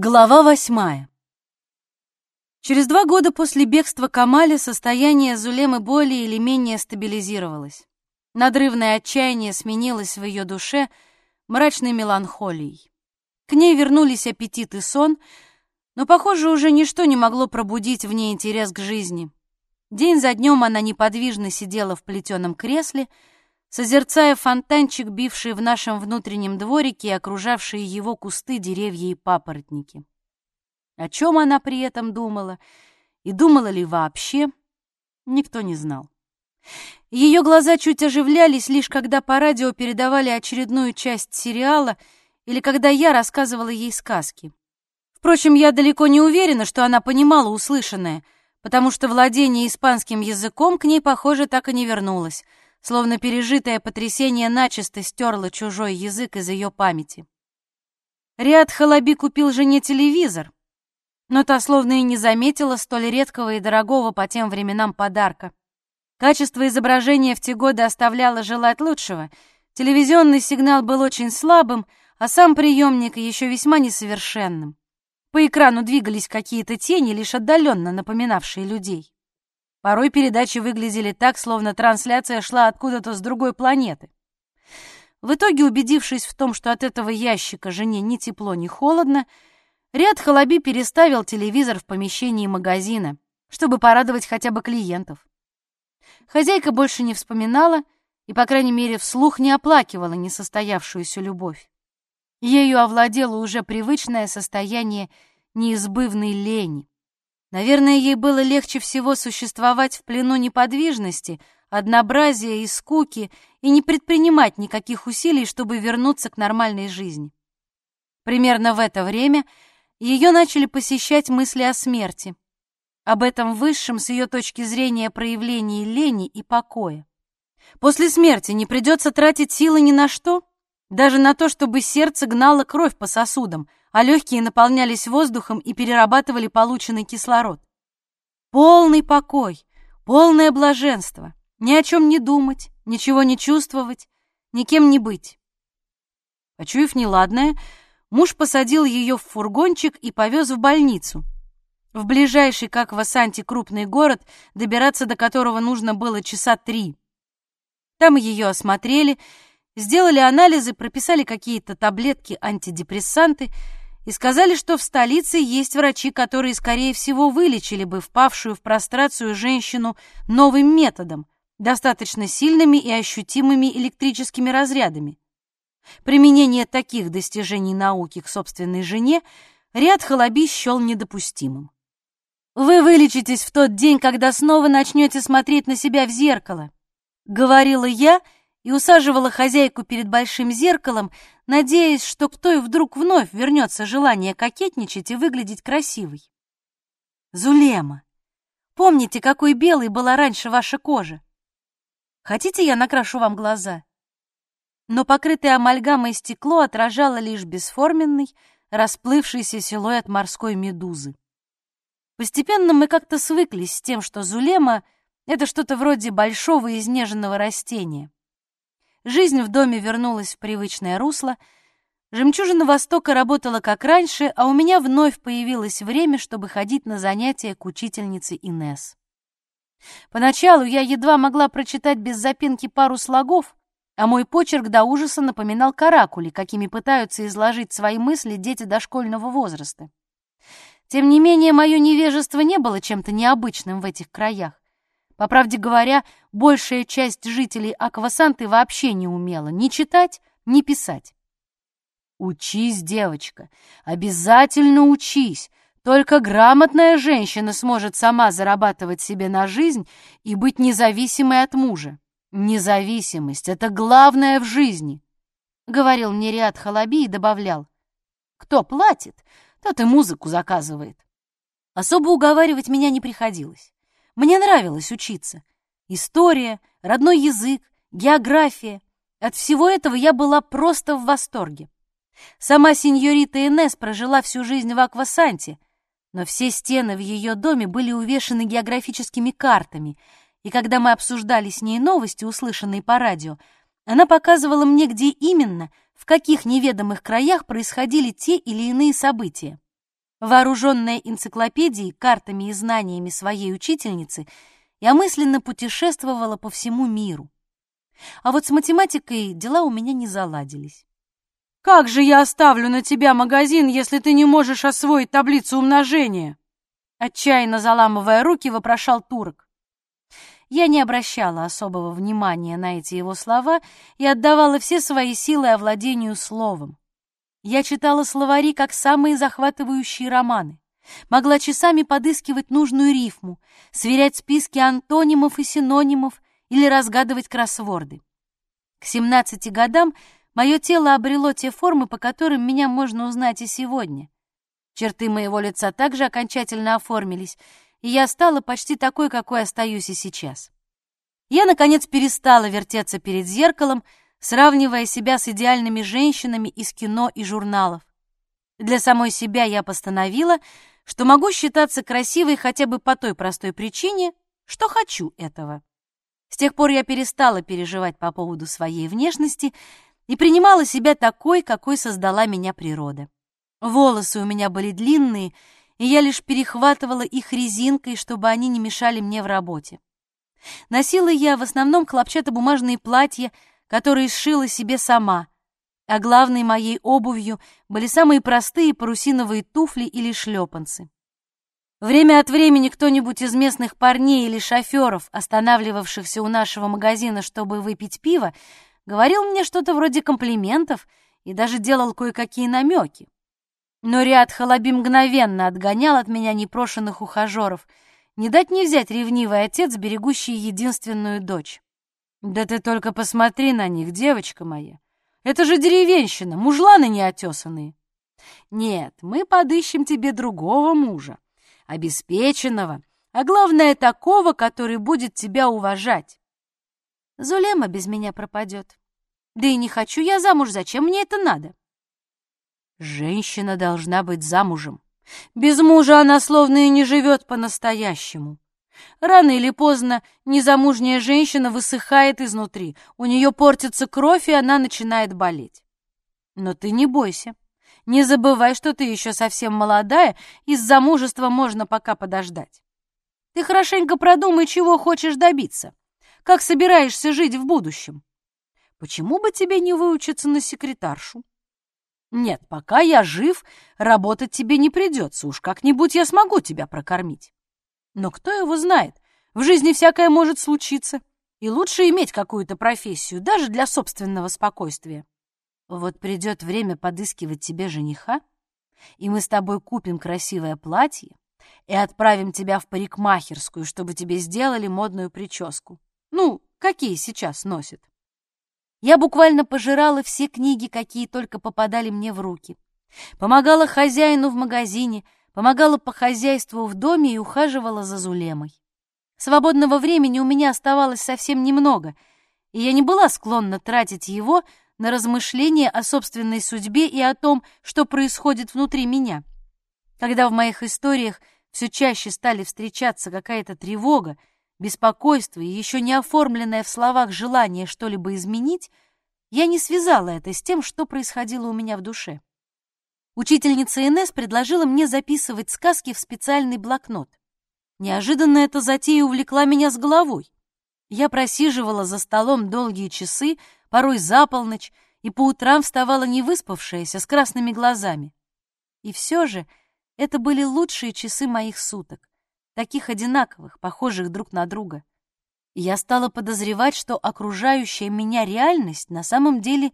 Глава восьмая. Через два года после бегства Камали состояние Зулемы более или менее стабилизировалось. Надрывное отчаяние сменилось в ее душе мрачной меланхолией. К ней вернулись аппетит и сон, но, похоже, уже ничто не могло пробудить в ней интерес к жизни. День за днем она неподвижно сидела в плетеном кресле, созерцая фонтанчик, бивший в нашем внутреннем дворике и окружавшие его кусты, деревья и папоротники. О чем она при этом думала и думала ли вообще, никто не знал. Ее глаза чуть оживлялись, лишь когда по радио передавали очередную часть сериала или когда я рассказывала ей сказки. Впрочем, я далеко не уверена, что она понимала услышанное, потому что владение испанским языком к ней, похоже, так и не вернулось — словно пережитое потрясение начисто стерло чужой язык из ее памяти. Риад Халаби купил жене телевизор, но та словно и не заметила столь редкого и дорогого по тем временам подарка. Качество изображения в те годы оставляло желать лучшего. Телевизионный сигнал был очень слабым, а сам приемник еще весьма несовершенным. По экрану двигались какие-то тени, лишь отдаленно напоминавшие людей. Порой передачи выглядели так, словно трансляция шла откуда-то с другой планеты. В итоге, убедившись в том, что от этого ящика жене ни тепло, ни холодно, Ряд Халаби переставил телевизор в помещении магазина, чтобы порадовать хотя бы клиентов. Хозяйка больше не вспоминала и, по крайней мере, вслух не оплакивала несостоявшуюся любовь. Ею овладело уже привычное состояние неизбывной лени. Наверное, ей было легче всего существовать в плену неподвижности, однообразия и скуки и не предпринимать никаких усилий, чтобы вернуться к нормальной жизни. Примерно в это время ее начали посещать мысли о смерти, об этом высшем с ее точки зрения проявлении лени и покоя. После смерти не придется тратить силы ни на что, даже на то, чтобы сердце гнало кровь по сосудам, а легкие наполнялись воздухом и перерабатывали полученный кислород. Полный покой, полное блаженство, ни о чем не думать, ничего не чувствовать, никем не быть. Почуяв неладное, муж посадил ее в фургончик и повез в больницу. В ближайший, как в Асанте, крупный город, добираться до которого нужно было часа три. Там ее осмотрели, сделали анализы, прописали какие-то таблетки, антидепрессанты — и сказали, что в столице есть врачи, которые, скорее всего, вылечили бы впавшую в прострацию женщину новым методом, достаточно сильными и ощутимыми электрическими разрядами. Применение таких достижений науки к собственной жене ряд Халаби счел недопустимым. «Вы вылечитесь в тот день, когда снова начнете смотреть на себя в зеркало», — говорила я, — и усаживала хозяйку перед большим зеркалом, надеясь, что к той вдруг вновь вернется желание кокетничать и выглядеть красивой. «Зулема, помните, какой белой была раньше ваша кожа? Хотите, я накрашу вам глаза?» Но покрытое амальгамой стекло отражало лишь бесформенный, расплывшийся силуэт морской медузы. Постепенно мы как-то свыклись с тем, что Зулема — это что-то вроде большого изнеженного растения. Жизнь в доме вернулась в привычное русло. Жемчужина Востока работала как раньше, а у меня вновь появилось время, чтобы ходить на занятия к учительнице Инес. Поначалу я едва могла прочитать без запинки пару слогов, а мой почерк до ужаса напоминал каракули, какими пытаются изложить свои мысли дети дошкольного возраста. Тем не менее, мое невежество не было чем-то необычным в этих краях. По правде говоря, большая часть жителей Аквасанты вообще не умела ни читать, ни писать. Учись, девочка, обязательно учись. Только грамотная женщина сможет сама зарабатывать себе на жизнь и быть независимой от мужа. Независимость — это главное в жизни, — говорил мне Риад Халаби и добавлял. Кто платит, тот и музыку заказывает. Особо уговаривать меня не приходилось. Мне нравилось учиться. История, родной язык, география. От всего этого я была просто в восторге. Сама сеньорита Инес прожила всю жизнь в Аквасанте, но все стены в ее доме были увешаны географическими картами, и когда мы обсуждали с ней новости, услышанные по радио, она показывала мне, где именно, в каких неведомых краях происходили те или иные события. Вооруженная энциклопедией, картами и знаниями своей учительницы, я мысленно путешествовала по всему миру. А вот с математикой дела у меня не заладились. «Как же я оставлю на тебя магазин, если ты не можешь освоить таблицу умножения?» Отчаянно заламывая руки, вопрошал турок. Я не обращала особого внимания на эти его слова и отдавала все свои силы овладению словом. Я читала словари как самые захватывающие романы, могла часами подыскивать нужную рифму, сверять списки антонимов и синонимов или разгадывать кроссворды. К 17 годам мое тело обрело те формы, по которым меня можно узнать и сегодня. Черты моего лица также окончательно оформились, и я стала почти такой, какой остаюсь и сейчас. Я, наконец, перестала вертеться перед зеркалом, сравнивая себя с идеальными женщинами из кино и журналов. Для самой себя я постановила, что могу считаться красивой хотя бы по той простой причине, что хочу этого. С тех пор я перестала переживать по поводу своей внешности и принимала себя такой, какой создала меня природа. Волосы у меня были длинные, и я лишь перехватывала их резинкой, чтобы они не мешали мне в работе. Носила я в основном хлопчатобумажные платья, которые сшила себе сама, а главной моей обувью были самые простые парусиновые туфли или шлепанцы. Время от времени кто-нибудь из местных парней или шоферов, останавливавшихся у нашего магазина, чтобы выпить пиво, говорил мне что-то вроде комплиментов и даже делал кое-какие намеки. Но ряд Халаби мгновенно отгонял от меня непрошенных ухажеров. Не дать не взять ревнивый отец, берегущий единственную дочь. «Да ты только посмотри на них, девочка моя! Это же деревенщина, мужланы неотесанные!» «Нет, мы подыщем тебе другого мужа, обеспеченного, а главное, такого, который будет тебя уважать. Зулема без меня пропадет. Да и не хочу я замуж, зачем мне это надо?» Женщина должна быть замужем. Без мужа она словно и не живет по-настоящему. Рано или поздно незамужняя женщина высыхает изнутри, у нее портится кровь, и она начинает болеть. Но ты не бойся. Не забывай, что ты еще совсем молодая, и с замужества можно пока подождать. Ты хорошенько продумай, чего хочешь добиться. Как собираешься жить в будущем? Почему бы тебе не выучиться на секретаршу? Нет, пока я жив, работать тебе не придется, уж как-нибудь я смогу тебя прокормить. Но кто его знает, в жизни всякое может случиться, и лучше иметь какую-то профессию, даже для собственного спокойствия. Вот придет время подыскивать тебе жениха, и мы с тобой купим красивое платье и отправим тебя в парикмахерскую, чтобы тебе сделали модную прическу. Ну, какие сейчас носят. Я буквально пожирала все книги, какие только попадали мне в руки. Помогала хозяину в магазине, помогала по хозяйству в доме и ухаживала за Зулемой. Свободного времени у меня оставалось совсем немного, и я не была склонна тратить его на размышления о собственной судьбе и о том, что происходит внутри меня. Когда в моих историях все чаще стали встречаться какая-то тревога, беспокойство и еще не оформленное в словах желание что-либо изменить, я не связала это с тем, что происходило у меня в душе. Учительница Инес предложила мне записывать сказки в специальный блокнот. Неожиданно эта затея увлекла меня с головой. Я просиживала за столом долгие часы, порой за полночь, и по утрам вставала невыспавшаяся, с красными глазами. И все же это были лучшие часы моих суток таких одинаковых, похожих друг на друга. Я стала подозревать, что окружающая меня реальность на самом деле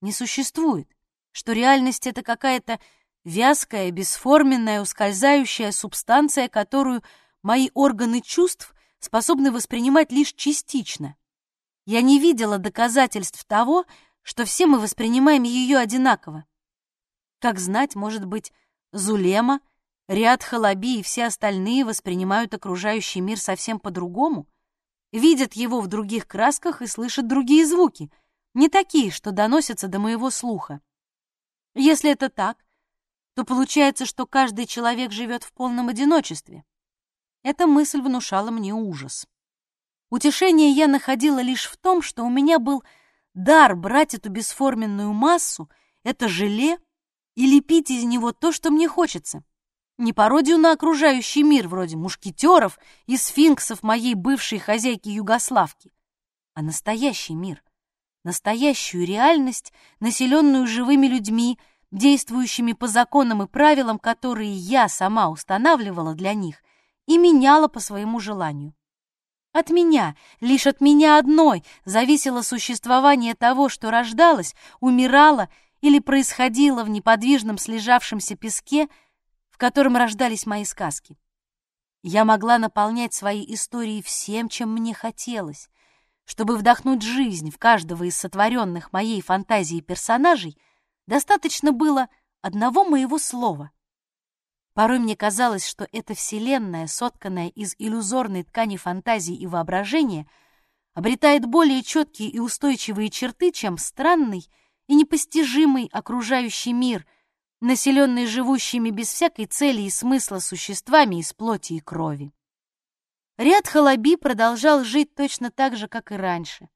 не существует, что реальность — это какая-то вязкая, бесформенная, ускользающая субстанция, которую мои органы чувств способны воспринимать лишь частично. Я не видела доказательств того, что все мы воспринимаем ее одинаково. Как знать, может быть, Зулема — Риад Халаби и все остальные воспринимают окружающий мир совсем по-другому, видят его в других красках и слышат другие звуки, не такие, что доносятся до моего слуха. Если это так, то получается, что каждый человек живет в полном одиночестве. Эта мысль внушала мне ужас. Утешение я находила лишь в том, что у меня был дар брать эту бесформенную массу, это желе, и лепить из него то, что мне хочется — не пародию на окружающий мир, вроде мушкетеров и сфинксов моей бывшей хозяйки Югославки, а настоящий мир, настоящую реальность, населенную живыми людьми, действующими по законам и правилам, которые я сама устанавливала для них и меняла по своему желанию. От меня, лишь от меня одной, зависело существование того, что рождалось, умирало или происходило в неподвижном слежавшемся песке, в котором рождались мои сказки. Я могла наполнять свои истории всем, чем мне хотелось. Чтобы вдохнуть жизнь в каждого из сотворенных моей фантазией персонажей, достаточно было одного моего слова. Порой мне казалось, что эта вселенная, сотканная из иллюзорной ткани фантазии и воображения, обретает более четкие и устойчивые черты, чем странный и непостижимый окружающий мир, населенный живущими без всякой цели и смысла существами из плоти и крови. Ряд Халаби продолжал жить точно так же, как и раньше,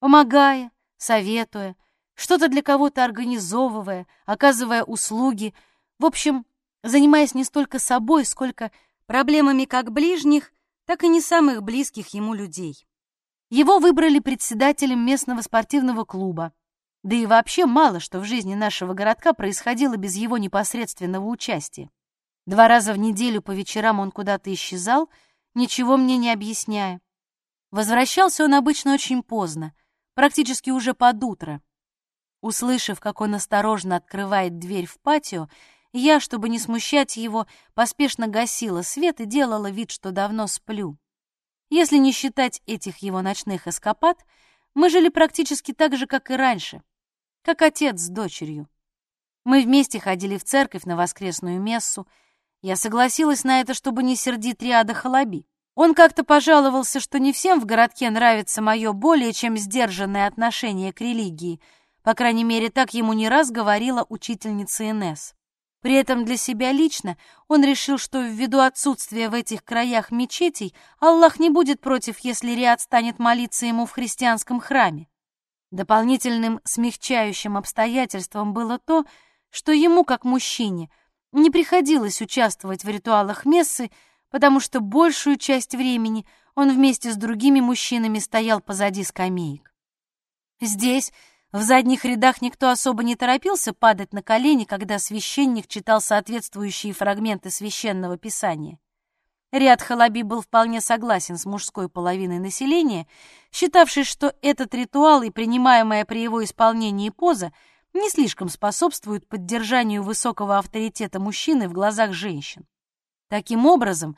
помогая, советуя, что-то для кого-то организовывая, оказывая услуги, в общем, занимаясь не столько собой, сколько проблемами как ближних, так и не самых близких ему людей. Его выбрали председателем местного спортивного клуба, да и вообще мало что в жизни нашего городка происходило без его непосредственного участия. Два раза в неделю по вечерам он куда-то исчезал, ничего мне не объясняя. Возвращался он обычно очень поздно, практически уже под утро. Услышав, как он осторожно открывает дверь в патио, я, чтобы не смущать его, поспешно гасила свет и делала вид, что давно сплю. Если не считать этих его ночных эскапад, мы жили практически так же, как и раньше, как отец с дочерью. Мы вместе ходили в церковь на воскресную мессу. Я согласилась на это, чтобы не сердить Риада Халаби. Он как-то пожаловался, что не всем в городке нравится мое более чем сдержанное отношение к религии. По крайней мере, так ему не раз говорила учительница Инесс. При этом для себя лично он решил, что ввиду отсутствия в этих краях мечетей Аллах не будет против, если Риад станет молиться ему в христианском храме. Дополнительным смягчающим обстоятельством было то, что ему, как мужчине, не приходилось участвовать в ритуалах мессы, потому что большую часть времени он вместе с другими мужчинами стоял позади скамеек. Здесь в задних рядах никто особо не торопился падать на колени, когда священник читал соответствующие фрагменты священного писания. Ряд Халаби был вполне согласен с мужской половиной населения, считавшей, что этот ритуал и принимаемая при его исполнении поза не слишком способствуют поддержанию высокого авторитета мужчины в глазах женщин. Таким образом,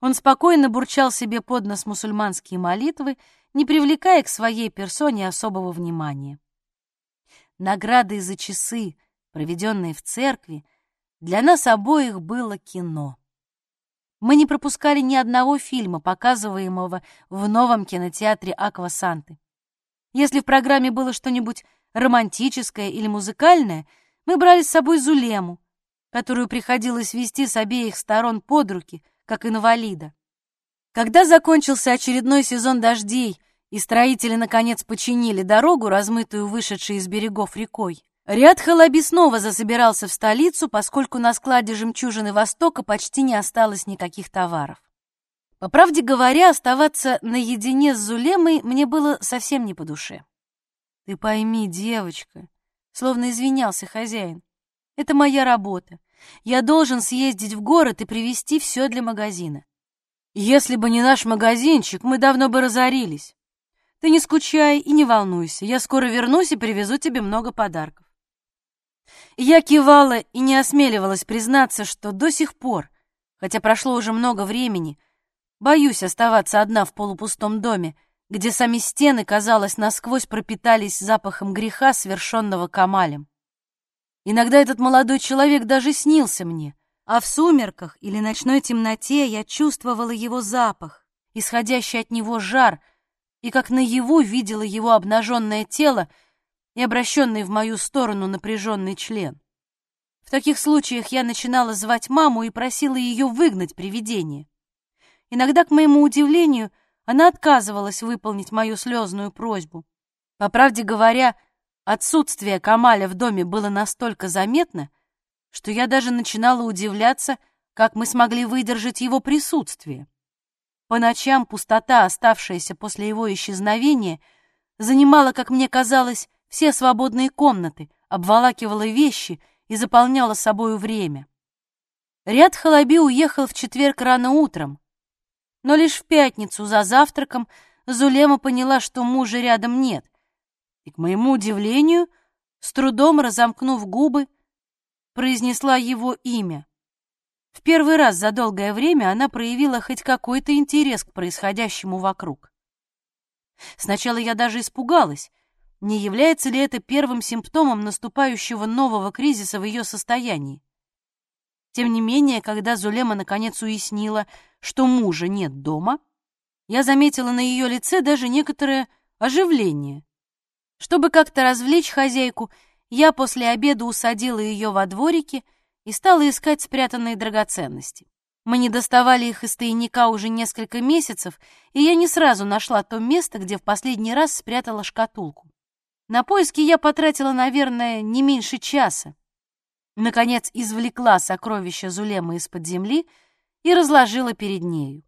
он спокойно бурчал себе под нос мусульманские молитвы, не привлекая к своей персоне особого внимания. Наградой за часы, проведенные в церкви, для нас обоих было кино. Мы не пропускали ни одного фильма, показываемого в новом кинотеатре Аква Санты. Если в программе было что-нибудь романтическое или музыкальное, мы брали с собой Зулему, которую приходилось вести с обеих сторон под руки, как инвалида. Когда закончился очередной сезон дождей, и строители, наконец, починили дорогу, размытую вышедшей из берегов рекой. Ряд Халаби снова засобирался в столицу, поскольку на складе «Жемчужины Востока» почти не осталось никаких товаров. По правде говоря, оставаться наедине с Зулемой мне было совсем не по душе. «Ты пойми, девочка», — словно извинялся хозяин, — «это моя работа. Я должен съездить в город и привезти все для магазина. Если бы не наш магазинчик, мы давно бы разорились. Ты не скучай и не волнуйся, я скоро вернусь и привезу тебе много подарков. Я кивала и не осмеливалась признаться, что до сих пор, хотя прошло уже много времени, боюсь оставаться одна в полупустом доме, где сами стены, казалось, насквозь пропитались запахом греха, совершенного Камалем. Иногда этот молодой человек даже снился мне, а в сумерках или ночной темноте я чувствовала его запах, исходящий от него жар — и как наяву видела его обнаженное тело и обращенный в мою сторону напряженный член. В таких случаях я начинала звать маму и просила ее выгнать привидение. Иногда, к моему удивлению, она отказывалась выполнить мою слезную просьбу. По правде говоря, отсутствие Камаля в доме было настолько заметно, что я даже начинала удивляться, как мы смогли выдержать его присутствие. По ночам пустота, оставшаяся после его исчезновения, занимала, как мне казалось, все свободные комнаты, обволакивала вещи и заполняла собою время. Ряд Халаби уехал в четверг рано утром, но лишь в пятницу за завтраком Зулема поняла, что мужа рядом нет, и, к моему удивлению, с трудом разомкнув губы, произнесла его имя. В первый раз за долгое время она проявила хоть какой-то интерес к происходящему вокруг. Сначала я даже испугалась, не является ли это первым симптомом наступающего нового кризиса в ее состоянии. Тем не менее, когда Зулема наконец уяснила, что мужа нет дома, я заметила на ее лице даже некоторое оживление. Чтобы как-то развлечь хозяйку, я после обеда усадила ее во дворике и стала искать спрятанные драгоценности. Мы не доставали их из тайника уже несколько месяцев, и я не сразу нашла то место, где в последний раз спрятала шкатулку. На поиски я потратила, наверное, не меньше часа. Наконец извлекла сокровища Зулемы из-под земли и разложила перед нею.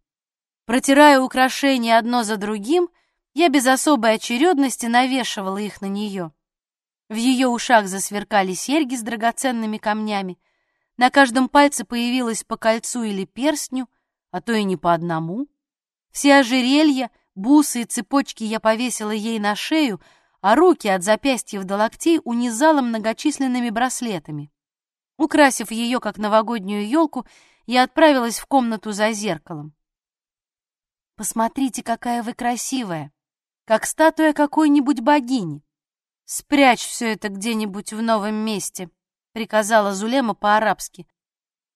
Протирая украшения одно за другим, я без особой очередности навешивала их на нее. В ее ушах засверкали серьги с драгоценными камнями, на каждом пальце появилось по кольцу или перстню, а то и не по одному. Все ожерелья, бусы и цепочки я повесила ей на шею, а руки от запястьев до локтей унизала многочисленными браслетами. Украсив ее, как новогоднюю елку, я отправилась в комнату за зеркалом. «Посмотрите, какая вы красивая! Как статуя какой-нибудь богини! Спрячь все это где-нибудь в новом месте!» — приказала Зулема по-арабски.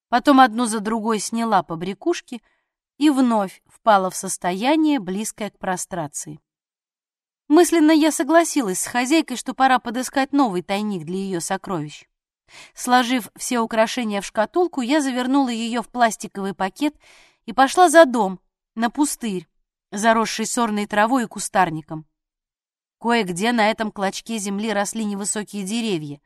Потом одну за другой сняла побрякушки и вновь впала в состояние, близкое к прострации. Мысленно я согласилась с хозяйкой, что пора подыскать новый тайник для ее сокровищ. Сложив все украшения в шкатулку, я завернула ее в пластиковый пакет и пошла за дом, на пустырь, заросший сорной травой и кустарником. Кое-где на этом клочке земли росли невысокие деревья.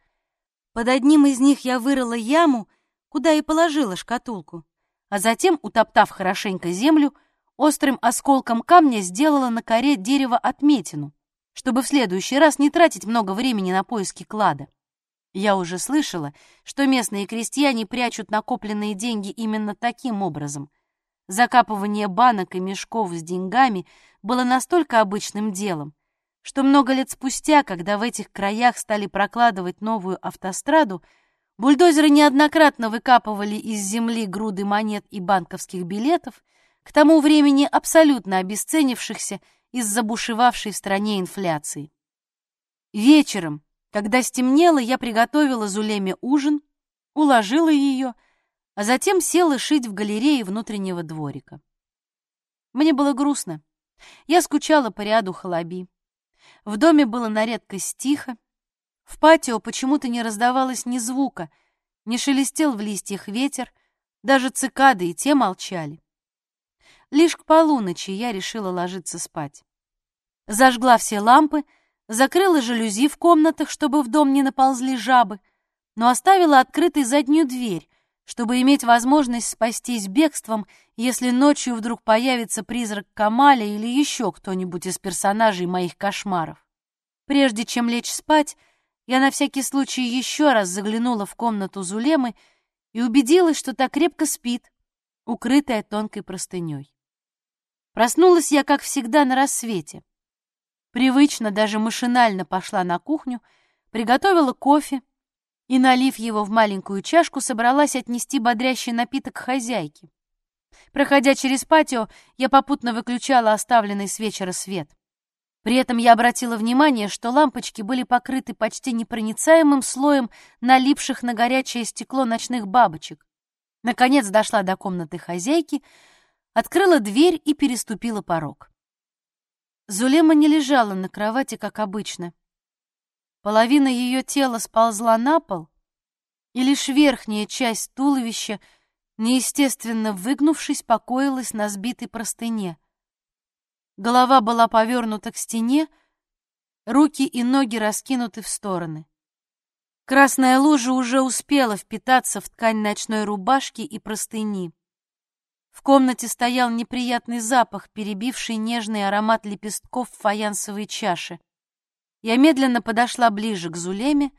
Под одним из них я вырыла яму, куда и положила шкатулку, а затем, утоптав хорошенько землю, острым осколком камня сделала на коре дерева отметину, чтобы в следующий раз не тратить много времени на поиски клада. Я уже слышала, что местные крестьяне прячут накопленные деньги именно таким образом. Закапывание банок и мешков с деньгами было настолько обычным делом, что много лет спустя, когда в этих краях стали прокладывать новую автостраду, бульдозеры неоднократно выкапывали из земли груды монет и банковских билетов, к тому времени абсолютно обесценившихся из-за бушевавшей в стране инфляции. Вечером, когда стемнело, я приготовила Зулеме ужин, уложила ее, а затем села шить в галерее внутреннего дворика. Мне было грустно. Я скучала по ряду халаби. В доме было на редкость тихо. В патио почему-то не раздавалось ни звука, не шелестел в листьях ветер, даже цикады и те молчали. Лишь к полуночи я решила ложиться спать. Зажгла все лампы, закрыла жалюзи в комнатах, чтобы в дом не наползли жабы, но оставила открытой заднюю дверь, чтобы иметь возможность спастись бегством, если ночью вдруг появится призрак Камаля или еще кто-нибудь из персонажей моих кошмаров. Прежде чем лечь спать, я на всякий случай еще раз заглянула в комнату Зулемы и убедилась, что так крепко спит, укрытая тонкой простыней. Проснулась я, как всегда, на рассвете. Привычно, даже машинально пошла на кухню, приготовила кофе и, налив его в маленькую чашку, собралась отнести бодрящий напиток хозяйке. Проходя через патио, я попутно выключала оставленный с вечера свет. При этом я обратила внимание, что лампочки были покрыты почти непроницаемым слоем налипших на горячее стекло ночных бабочек. Наконец дошла до комнаты хозяйки — открыла дверь и переступила порог. Зулема не лежала на кровати, как обычно. Половина ее тела сползла на пол, и лишь верхняя часть туловища, неестественно выгнувшись, покоилась на сбитой простыне. Голова была повернута к стене, руки и ноги раскинуты в стороны. Красная лужа уже успела впитаться в ткань ночной рубашки и простыни. В комнате стоял неприятный запах, перебивший нежный аромат лепестков фаянсовой чаше. Я медленно подошла ближе к Зулеме,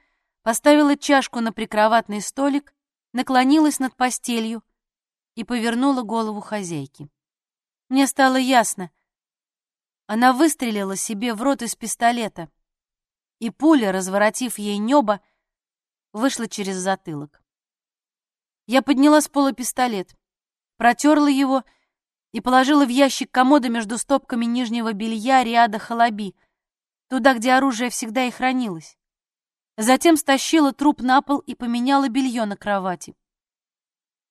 поставила чашку на прикроватный столик, наклонилась над постелью и повернула голову хозяйки. Мне стало ясно. Она выстрелила себе в рот из пистолета, и пуля, разворотив ей небо, вышла через затылок. Я подняла с пола пистолет протерла его и положила в ящик комода между стопками нижнего белья ряда халаби, туда, где оружие всегда и хранилось. Затем стащила труп на пол и поменяла белье на кровати.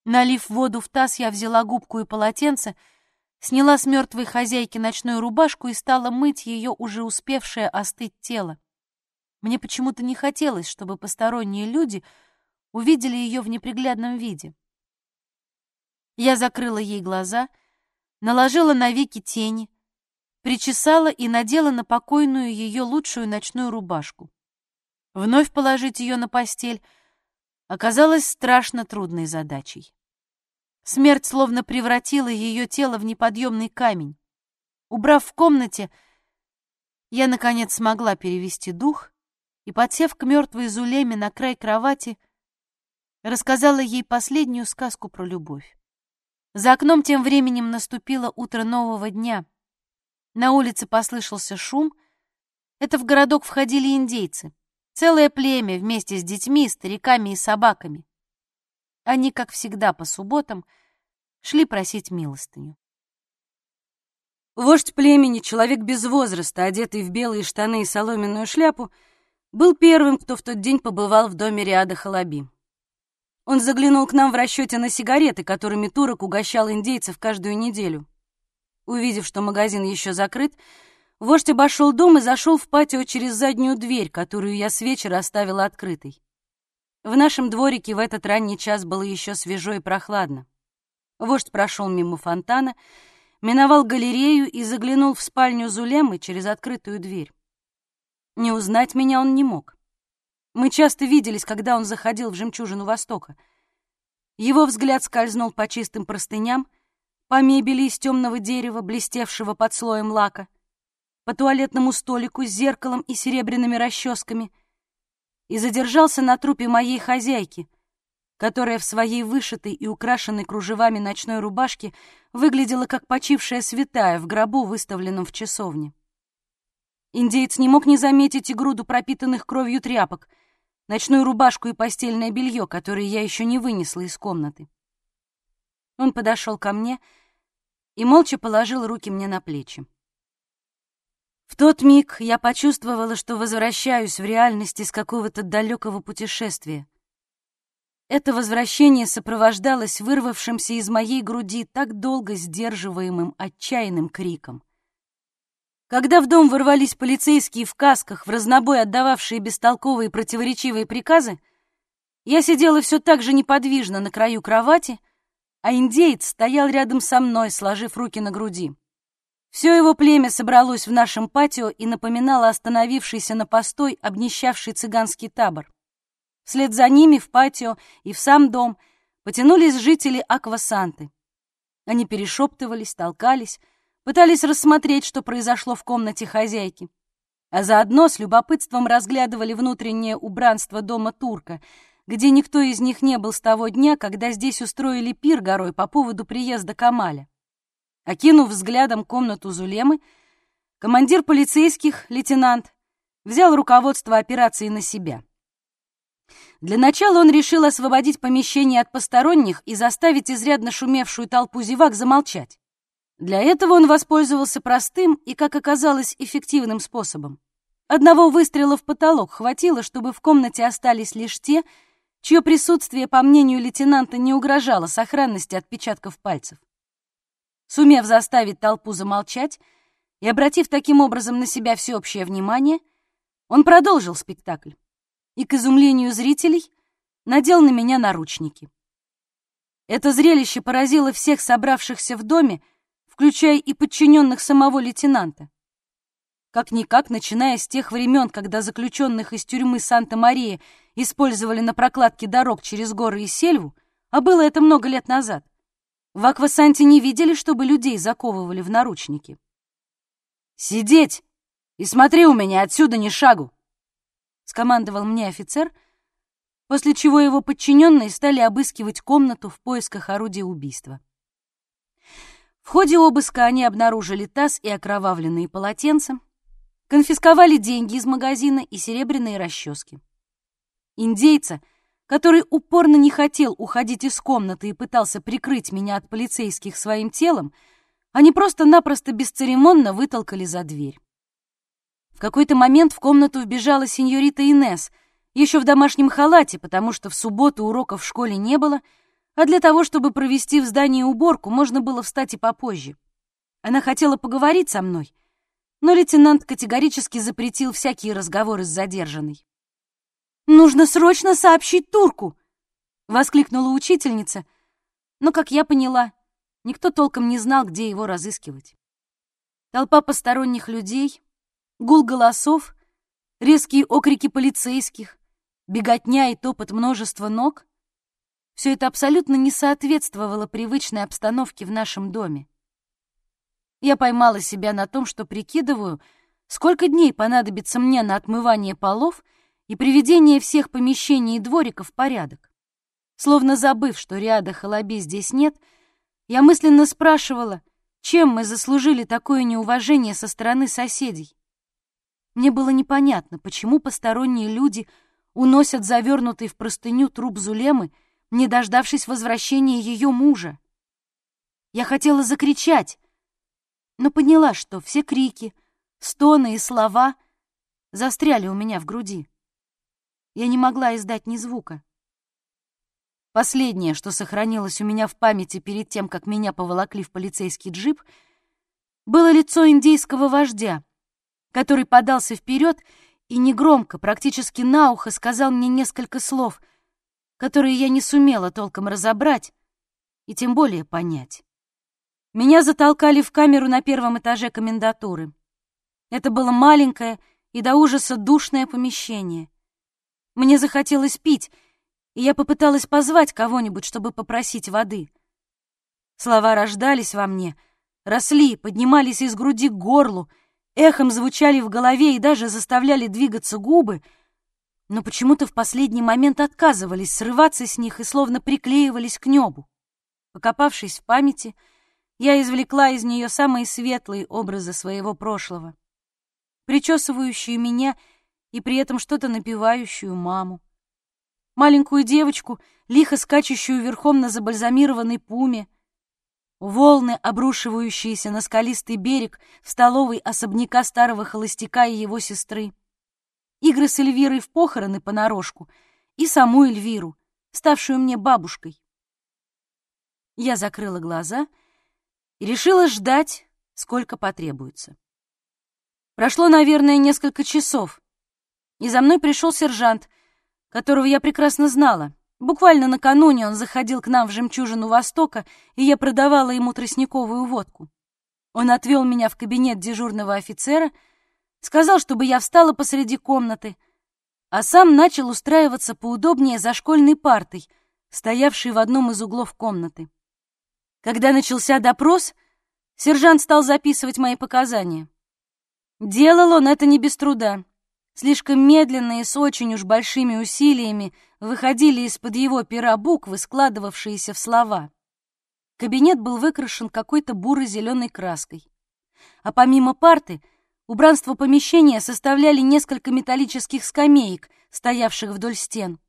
Налив воду в таз, я взяла губку и полотенце, сняла с мертвой хозяйки ночную рубашку и стала мыть ее уже успевшее остыть тело. Мне почему-то не хотелось, чтобы посторонние люди увидели ее в неприглядном виде. Я закрыла ей глаза, наложила на веки тени, причесала и надела на покойную ее лучшую ночную рубашку. Вновь положить ее на постель оказалось страшно трудной задачей. Смерть словно превратила ее тело в неподъемный камень. Убрав в комнате, я, наконец, смогла перевести дух и, подсев к мертвой Зулеме на край кровати, рассказала ей последнюю сказку про любовь. За окном тем временем наступило утро нового дня. На улице послышался шум. Это в городок входили индейцы. Целое племя вместе с детьми, стариками и собаками. Они, как всегда по субботам, шли просить милостыню. Вождь племени, человек без возраста, одетый в белые штаны и соломенную шляпу, был первым, кто в тот день побывал в доме Риада Халаби. Он заглянул к нам в расчете на сигареты, которыми турок угощал индейцев каждую неделю. Увидев, что магазин еще закрыт, вождь обошел дом и зашел в патио через заднюю дверь, которую я с вечера оставила открытой. В нашем дворике в этот ранний час было еще свежо и прохладно. Вождь прошел мимо фонтана, миновал галерею и заглянул в спальню Зулемы через открытую дверь. Не узнать меня он не мог. Мы часто виделись, когда он заходил в «Жемчужину Востока». Его взгляд скользнул по чистым простыням, по мебели из темного дерева, блестевшего под слоем лака, по туалетному столику с зеркалом и серебряными расческами и задержался на трупе моей хозяйки, которая в своей вышитой и украшенной кружевами ночной рубашке выглядела как почившая святая в гробу, выставленном в часовне. Индеец не мог не заметить и груду пропитанных кровью тряпок, ночную рубашку и постельное белье, которые я еще не вынесла из комнаты. Он подошел ко мне и молча положил руки мне на плечи. В тот миг я почувствовала, что возвращаюсь в реальность из какого-то далекого путешествия. Это возвращение сопровождалось вырвавшимся из моей груди так долго сдерживаемым отчаянным криком. Когда в дом ворвались полицейские в касках, в разнобой отдававшие бестолковые противоречивые приказы, я сидела все так же неподвижно на краю кровати, а индеец стоял рядом со мной, сложив руки на груди. Все его племя собралось в нашем патио и напоминало остановившийся на постой обнищавший цыганский табор. Вслед за ними в патио и в сам дом потянулись жители Аквасанты. Они перешептывались, толкались, пытались рассмотреть, что произошло в комнате хозяйки, а заодно с любопытством разглядывали внутреннее убранство дома турка, где никто из них не был с того дня, когда здесь устроили пир горой по поводу приезда Камаля. Окинув взглядом комнату Зулемы, командир полицейских, лейтенант, взял руководство операции на себя. Для начала он решил освободить помещение от посторонних и заставить изрядно шумевшую толпу зевак замолчать. Для этого он воспользовался простым и, как оказалось, эффективным способом. Одного выстрела в потолок хватило, чтобы в комнате остались лишь те, чье присутствие, по мнению лейтенанта, не угрожало сохранности отпечатков пальцев. Сумев заставить толпу замолчать и обратив таким образом на себя всеобщее внимание, он продолжил спектакль и, к изумлению зрителей, надел на меня наручники. Это зрелище поразило всех собравшихся в доме, включая и подчиненных самого лейтенанта. как-никак, начиная с тех времен, когда заключенных из тюрьмы Санта-Мария использовали на прокладке дорог через горы и сельву, а было это много лет назад, в Аквасанте не видели, чтобы людей заковывали в наручники. «Сидеть и смотри у меня отсюда ни шагу!» — скомандовал мне офицер, после чего его подчиненные стали обыскивать комнату в поисках орудия убийства. В ходе обыска они обнаружили таз и окровавленные полотенца, конфисковали деньги из магазина и серебряные расчески. Индейца, который упорно не хотел уходить из комнаты и пытался прикрыть меня от полицейских своим телом, они просто-напросто бесцеремонно вытолкали за дверь. В какой-то момент в комнату вбежала сеньорита Инес, еще в домашнем халате, потому что в субботу уроков в школе не было, а для того, чтобы провести в здании уборку, можно было встать и попозже. Она хотела поговорить со мной, но лейтенант категорически запретил всякие разговоры с задержанной. «Нужно срочно сообщить турку!» — воскликнула учительница, но, как я поняла, никто толком не знал, где его разыскивать. Толпа посторонних людей, гул голосов, резкие окрики полицейских, беготня и топот множества ног — все это абсолютно не соответствовало привычной обстановке в нашем доме. Я поймала себя на том, что прикидываю, сколько дней понадобится мне на отмывание полов и приведение всех помещений и двориков в порядок. Словно забыв, что ряда Халаби здесь нет, я мысленно спрашивала, чем мы заслужили такое неуважение со стороны соседей. Мне было непонятно, почему посторонние люди уносят завернутый в простыню труп Зулемы, не дождавшись возвращения ее мужа. Я хотела закричать, но поняла, что все крики, стоны и слова застряли у меня в груди. Я не могла издать ни звука. Последнее, что сохранилось у меня в памяти перед тем, как меня поволокли в полицейский джип, было лицо индейского вождя, который подался вперед и негромко, практически на ухо, сказал мне несколько слов, которые я не сумела толком разобрать и тем более понять. Меня затолкали в камеру на первом этаже комендатуры. Это было маленькое и до ужаса душное помещение. Мне захотелось пить, и я попыталась позвать кого-нибудь, чтобы попросить воды. Слова рождались во мне, росли, поднимались из груди к горлу, эхом звучали в голове и даже заставляли двигаться губы, но почему-то в последний момент отказывались срываться с них и словно приклеивались к небу. Покопавшись в памяти, я извлекла из нее самые светлые образы своего прошлого, причесывающую меня и при этом что-то напевающую маму, маленькую девочку, лихо скачущую верхом на забальзамированной пуме, волны, обрушивающиеся на скалистый берег в столовой особняка старого холостяка и его сестры, игры с Эльвирой в похороны понарошку и саму Эльвиру, ставшую мне бабушкой. Я закрыла глаза — и решила ждать, сколько потребуется. Прошло, наверное, несколько часов, и за мной пришел сержант, которого я прекрасно знала. Буквально накануне он заходил к нам в «Жемчужину Востока», и я продавала ему тростниковую водку. Он отвел меня в кабинет дежурного офицера, сказал, чтобы я встала посреди комнаты, а сам начал устраиваться поудобнее за школьной партой, стоявшей в одном из углов комнаты. Когда начался допрос, сержант стал записывать мои показания. Делал он это не без труда. Слишком медленно и с очень уж большими усилиями выходили из-под его пера буквы, складывавшиеся в слова. Кабинет был выкрашен какой-то буро-зеленой краской. А помимо парты, убранство помещения составляли несколько металлических скамеек, стоявших вдоль стен,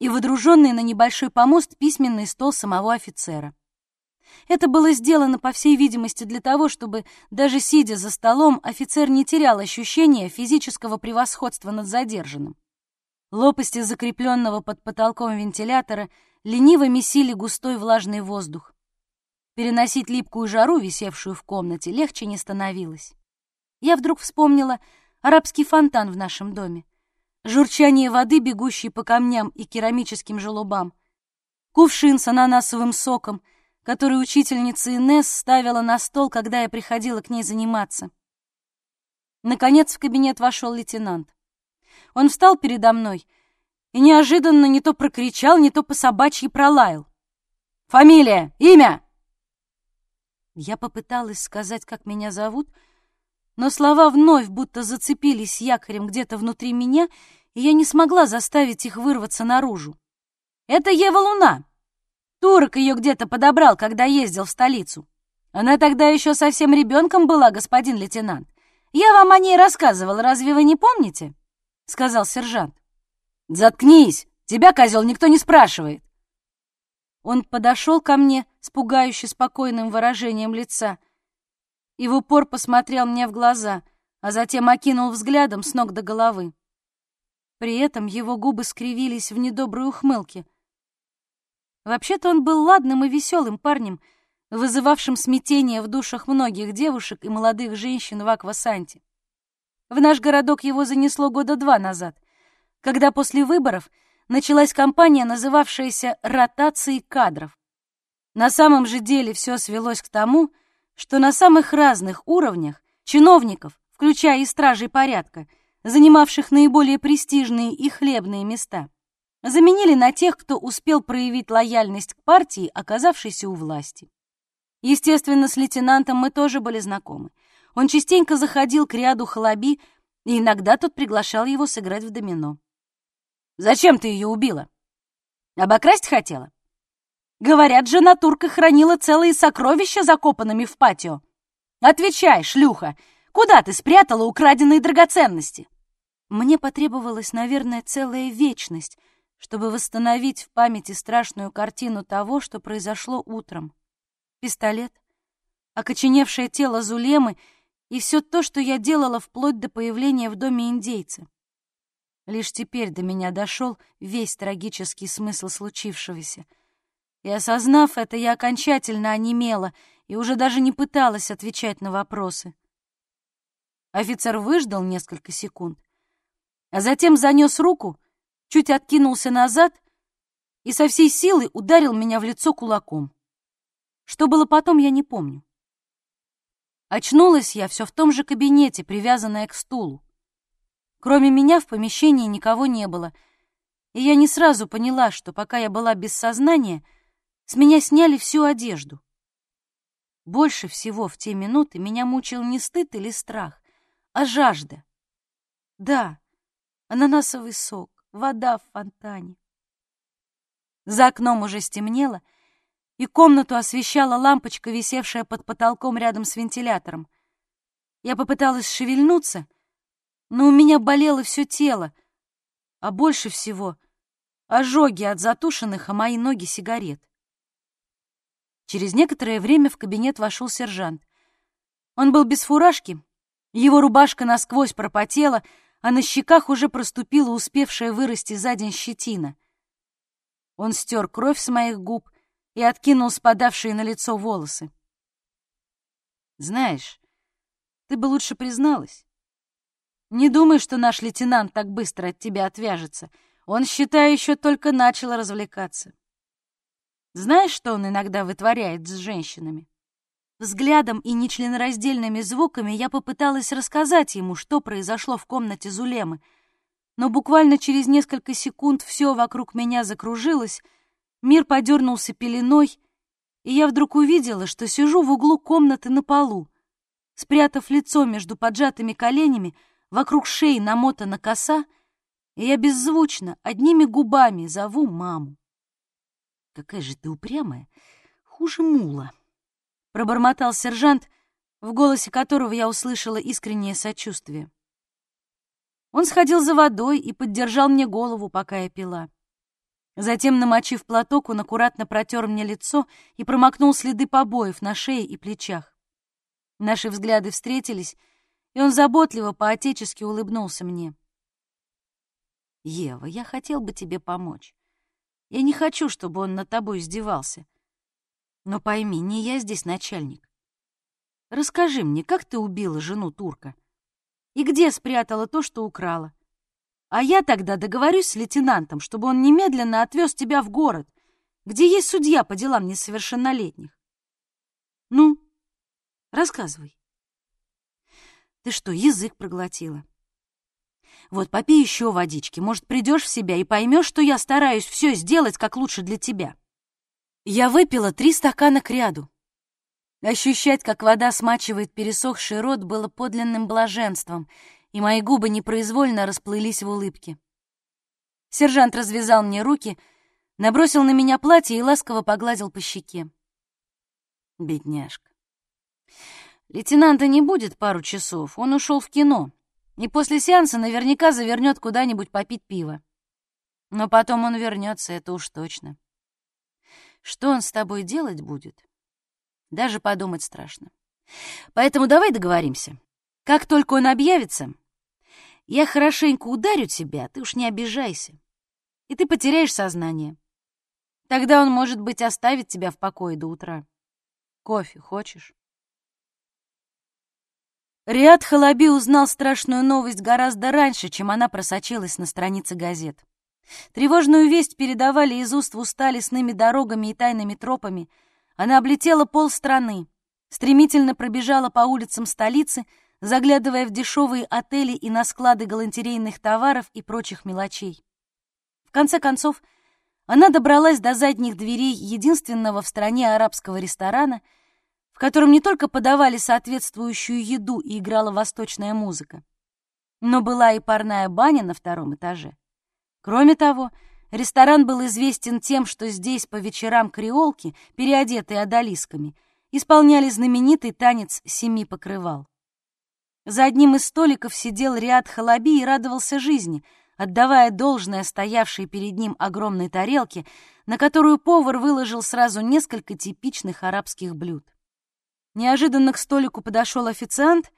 и выдруженный на небольшой помост письменный стол самого офицера. Это было сделано, по всей видимости, для того, чтобы, даже сидя за столом, офицер не терял ощущения физического превосходства над задержанным. Лопасти закрепленного под потолком вентилятора лениво месили густой влажный воздух. Переносить липкую жару, висевшую в комнате, легче не становилось. Я вдруг вспомнила арабский фонтан в нашем доме, журчание воды, бегущей по камням и керамическим желобам, кувшин с ананасовым соком — который учительница Инесс ставила на стол, когда я приходила к ней заниматься. Наконец в кабинет вошел лейтенант. Он встал передо мной и неожиданно не то прокричал, не то по собачьи пролаял. «Фамилия! Имя!» Я попыталась сказать, как меня зовут, но слова вновь будто зацепились якорем где-то внутри меня, и я не смогла заставить их вырваться наружу. «Это Ева Луна!» Турок ее где-то подобрал, когда ездил в столицу. Она тогда еще совсем ребенком была, господин лейтенант. Я вам о ней рассказывал, разве вы не помните?» — сказал сержант. «Заткнись! Тебя, козел, никто не спрашивает!» Он подошел ко мне с пугающе спокойным выражением лица и в упор посмотрел мне в глаза, а затем окинул взглядом с ног до головы. При этом его губы скривились в недоброй ухмылке. Вообще-то он был ладным и веселым парнем — вызывавшим смятение в душах многих девушек и молодых женщин в Аквасанте. В наш городок его занесло года два назад, когда после выборов началась кампания, называвшаяся «ротацией кадров». На самом же деле все свелось к тому, что на самых разных уровнях чиновников, включая и стражей порядка, занимавших наиболее престижные и хлебные места, заменили на тех, кто успел проявить лояльность к партии, оказавшейся у власти. Естественно, с лейтенантом мы тоже были знакомы. Он частенько заходил к ряду халаби, и иногда тот приглашал его сыграть в домино. «Зачем ты ее убила? Обокрасть хотела?» «Говорят, жена турка хранила целые сокровища, закопанными в патио. Отвечай, шлюха, куда ты спрятала украденные драгоценности?» Мне потребовалась, наверное, целая вечность, чтобы восстановить в памяти страшную картину того, что произошло утром пистолет, окоченевшее тело Зулемы и все то, что я делала вплоть до появления в доме индейца. Лишь теперь до меня дошел весь трагический смысл случившегося. И осознав это, я окончательно онемела и уже даже не пыталась отвечать на вопросы. Офицер выждал несколько секунд, а затем занес руку, чуть откинулся назад и со всей силы ударил меня в лицо кулаком. Что было потом, я не помню. Очнулась я все в том же кабинете, привязанная к стулу. Кроме меня в помещении никого не было, и я не сразу поняла, что пока я была без сознания, с меня сняли всю одежду. Больше всего в те минуты меня мучил не стыд или страх, а жажда. Да, ананасовый сок, вода в фонтане. За окном уже стемнело — и комнату освещала лампочка, висевшая под потолком рядом с вентилятором. Я попыталась шевельнуться, но у меня болело все тело, а больше всего ожоги от затушенных о мои ноги сигарет. Через некоторое время в кабинет вошел сержант. Он был без фуражки, его рубашка насквозь пропотела, а на щеках уже проступила успевшая вырасти за день щетина. Он стер кровь с моих губ и откинул спадавшие на лицо волосы. «Знаешь, ты бы лучше призналась. Не думай, что наш лейтенант так быстро от тебя отвяжется. Он, считай, еще только начал развлекаться. Знаешь, что он иногда вытворяет с женщинами?» Взглядом и нечленораздельными звуками я попыталась рассказать ему, что произошло в комнате Зулемы, но буквально через несколько секунд все вокруг меня закружилось, Мир подернулся пеленой, и я вдруг увидела, что сижу в углу комнаты на полу, спрятав лицо между поджатыми коленями, вокруг шеи намотана коса, и я беззвучно, одними губами зову маму. «Какая же ты упрямая! Хуже мула!» — пробормотал сержант, в голосе которого я услышала искреннее сочувствие. Он сходил за водой и поддержал мне голову, пока я пила. Затем, намочив платок, он аккуратно протер мне лицо и промокнул следы побоев на шее и плечах. Наши взгляды встретились, и он заботливо по-отечески улыбнулся мне. «Ева, я хотел бы тебе помочь. Я не хочу, чтобы он над тобой издевался. Но пойми, не я здесь начальник. Расскажи мне, как ты убила жену турка? И где спрятала то, что украла? А я тогда договорюсь с лейтенантом, чтобы он немедленно отвез тебя в город, где есть судья по делам несовершеннолетних. Ну, рассказывай. Ты что, язык проглотила? Вот попей еще водички, может, придешь в себя и поймешь, что я стараюсь все сделать как лучше для тебя. Я выпила три стакана к ряду. Ощущать, как вода смачивает пересохший рот, было подлинным блаженством, и мои губы непроизвольно расплылись в улыбке. Сержант развязал мне руки, набросил на меня платье и ласково погладил по щеке. Бедняжка. Лейтенанта не будет пару часов, он ушел в кино, и после сеанса наверняка завернет куда-нибудь попить пиво. Но потом он вернется, это уж точно. Что он с тобой делать будет? Даже подумать страшно. Поэтому давай договоримся. Как только он объявится, я хорошенько ударю тебя, ты уж не обижайся. И ты потеряешь сознание. Тогда он, может быть, оставит тебя в покое до утра. Кофе хочешь? Риад Халаби узнал страшную новость гораздо раньше, чем она просочилась на страницы газет. Тревожную весть передавали из уст в уста лесными дорогами и тайными тропами. Она облетела полстраны, стремительно пробежала по улицам столицы, заглядывая в дешевые отели и на склады галантерейных товаров и прочих мелочей. В конце концов, она добралась до задних дверей единственного в стране арабского ресторана — в котором не только подавали соответствующую еду и играла восточная музыка, но была и парная баня на втором этаже. Кроме того, ресторан был известен тем, что здесь по вечерам креолки, переодетые одолисками, исполняли знаменитый танец семи покрывал. За одним из столиков сидел Риад Халаби и радовался жизни, отдавая должное стоявшей перед ним огромной тарелке, на которую повар выложил сразу несколько типичных арабских блюд. Неожиданно к столику подошел официант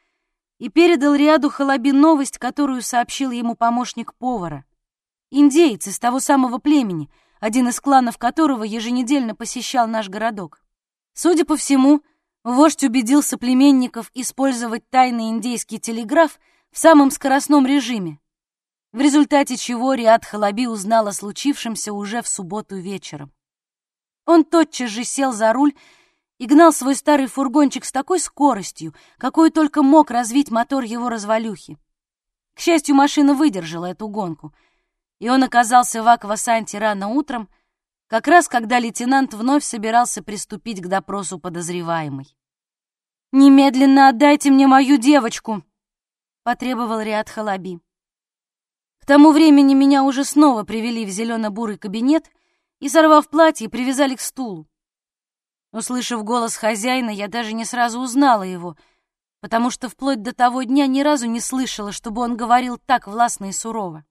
и передал Риаду Халаби новость, которую сообщил ему помощник повара. Индейец из того самого племени, один из кланов которого еженедельно посещал наш городок. Судя по всему, вождь убедил соплеменников использовать тайный индейский телеграф в самом скоростном режиме, в результате чего Риад Халаби узнал о случившемся уже в субботу вечером. Он тотчас же сел за руль и гнал свой старый фургончик с такой скоростью, какой только мог развить мотор его развалюхи. К счастью, машина выдержала эту гонку, и он оказался в Аквасанте рано утром, как раз когда лейтенант вновь собирался приступить к допросу подозреваемой. «Немедленно отдайте мне мою девочку!» — потребовал Риад Халаби. К тому времени меня уже снова привели в зелено-бурый кабинет и, сорвав платье, привязали к стулу. Услышав голос хозяина, я даже не сразу узнала его, потому что вплоть до того дня ни разу не слышала, чтобы он говорил так властно и сурово.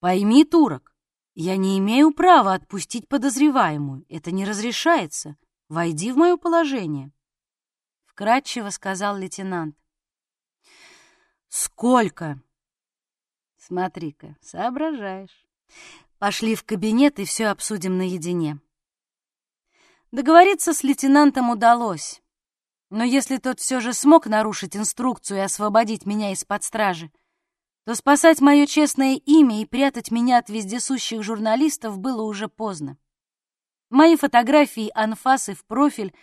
«Пойми, турок, я не имею права отпустить подозреваемую. Это не разрешается. Войди в мое положение», — вкратчиво сказал лейтенант. «Сколько?» «Смотри-ка, соображаешь. Пошли в кабинет и все обсудим наедине». Договориться с лейтенантом удалось. Но если тот все же смог нарушить инструкцию и освободить меня из-под стражи, то спасать мое честное имя и прятать меня от вездесущих журналистов было уже поздно. Мои фотографии анфасы в профиль,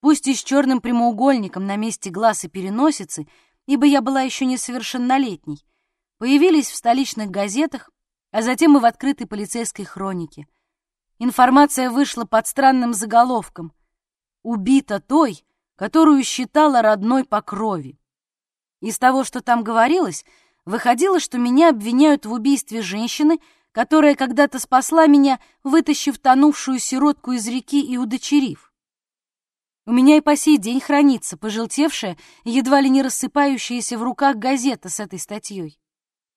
пусть и с черным прямоугольником на месте глаз и переносицы, ибо я была еще несовершеннолетней, появились в столичных газетах, а затем и в открытой полицейской хронике — Информация вышла под странным заголовком «Убита той, которую считала родной по крови». Из того, что там говорилось, выходило, что меня обвиняют в убийстве женщины, которая когда-то спасла меня, вытащив тонувшую сиротку из реки и удочерив. У меня и по сей день хранится пожелтевшая, едва ли не рассыпающаяся в руках газета с этой статьей.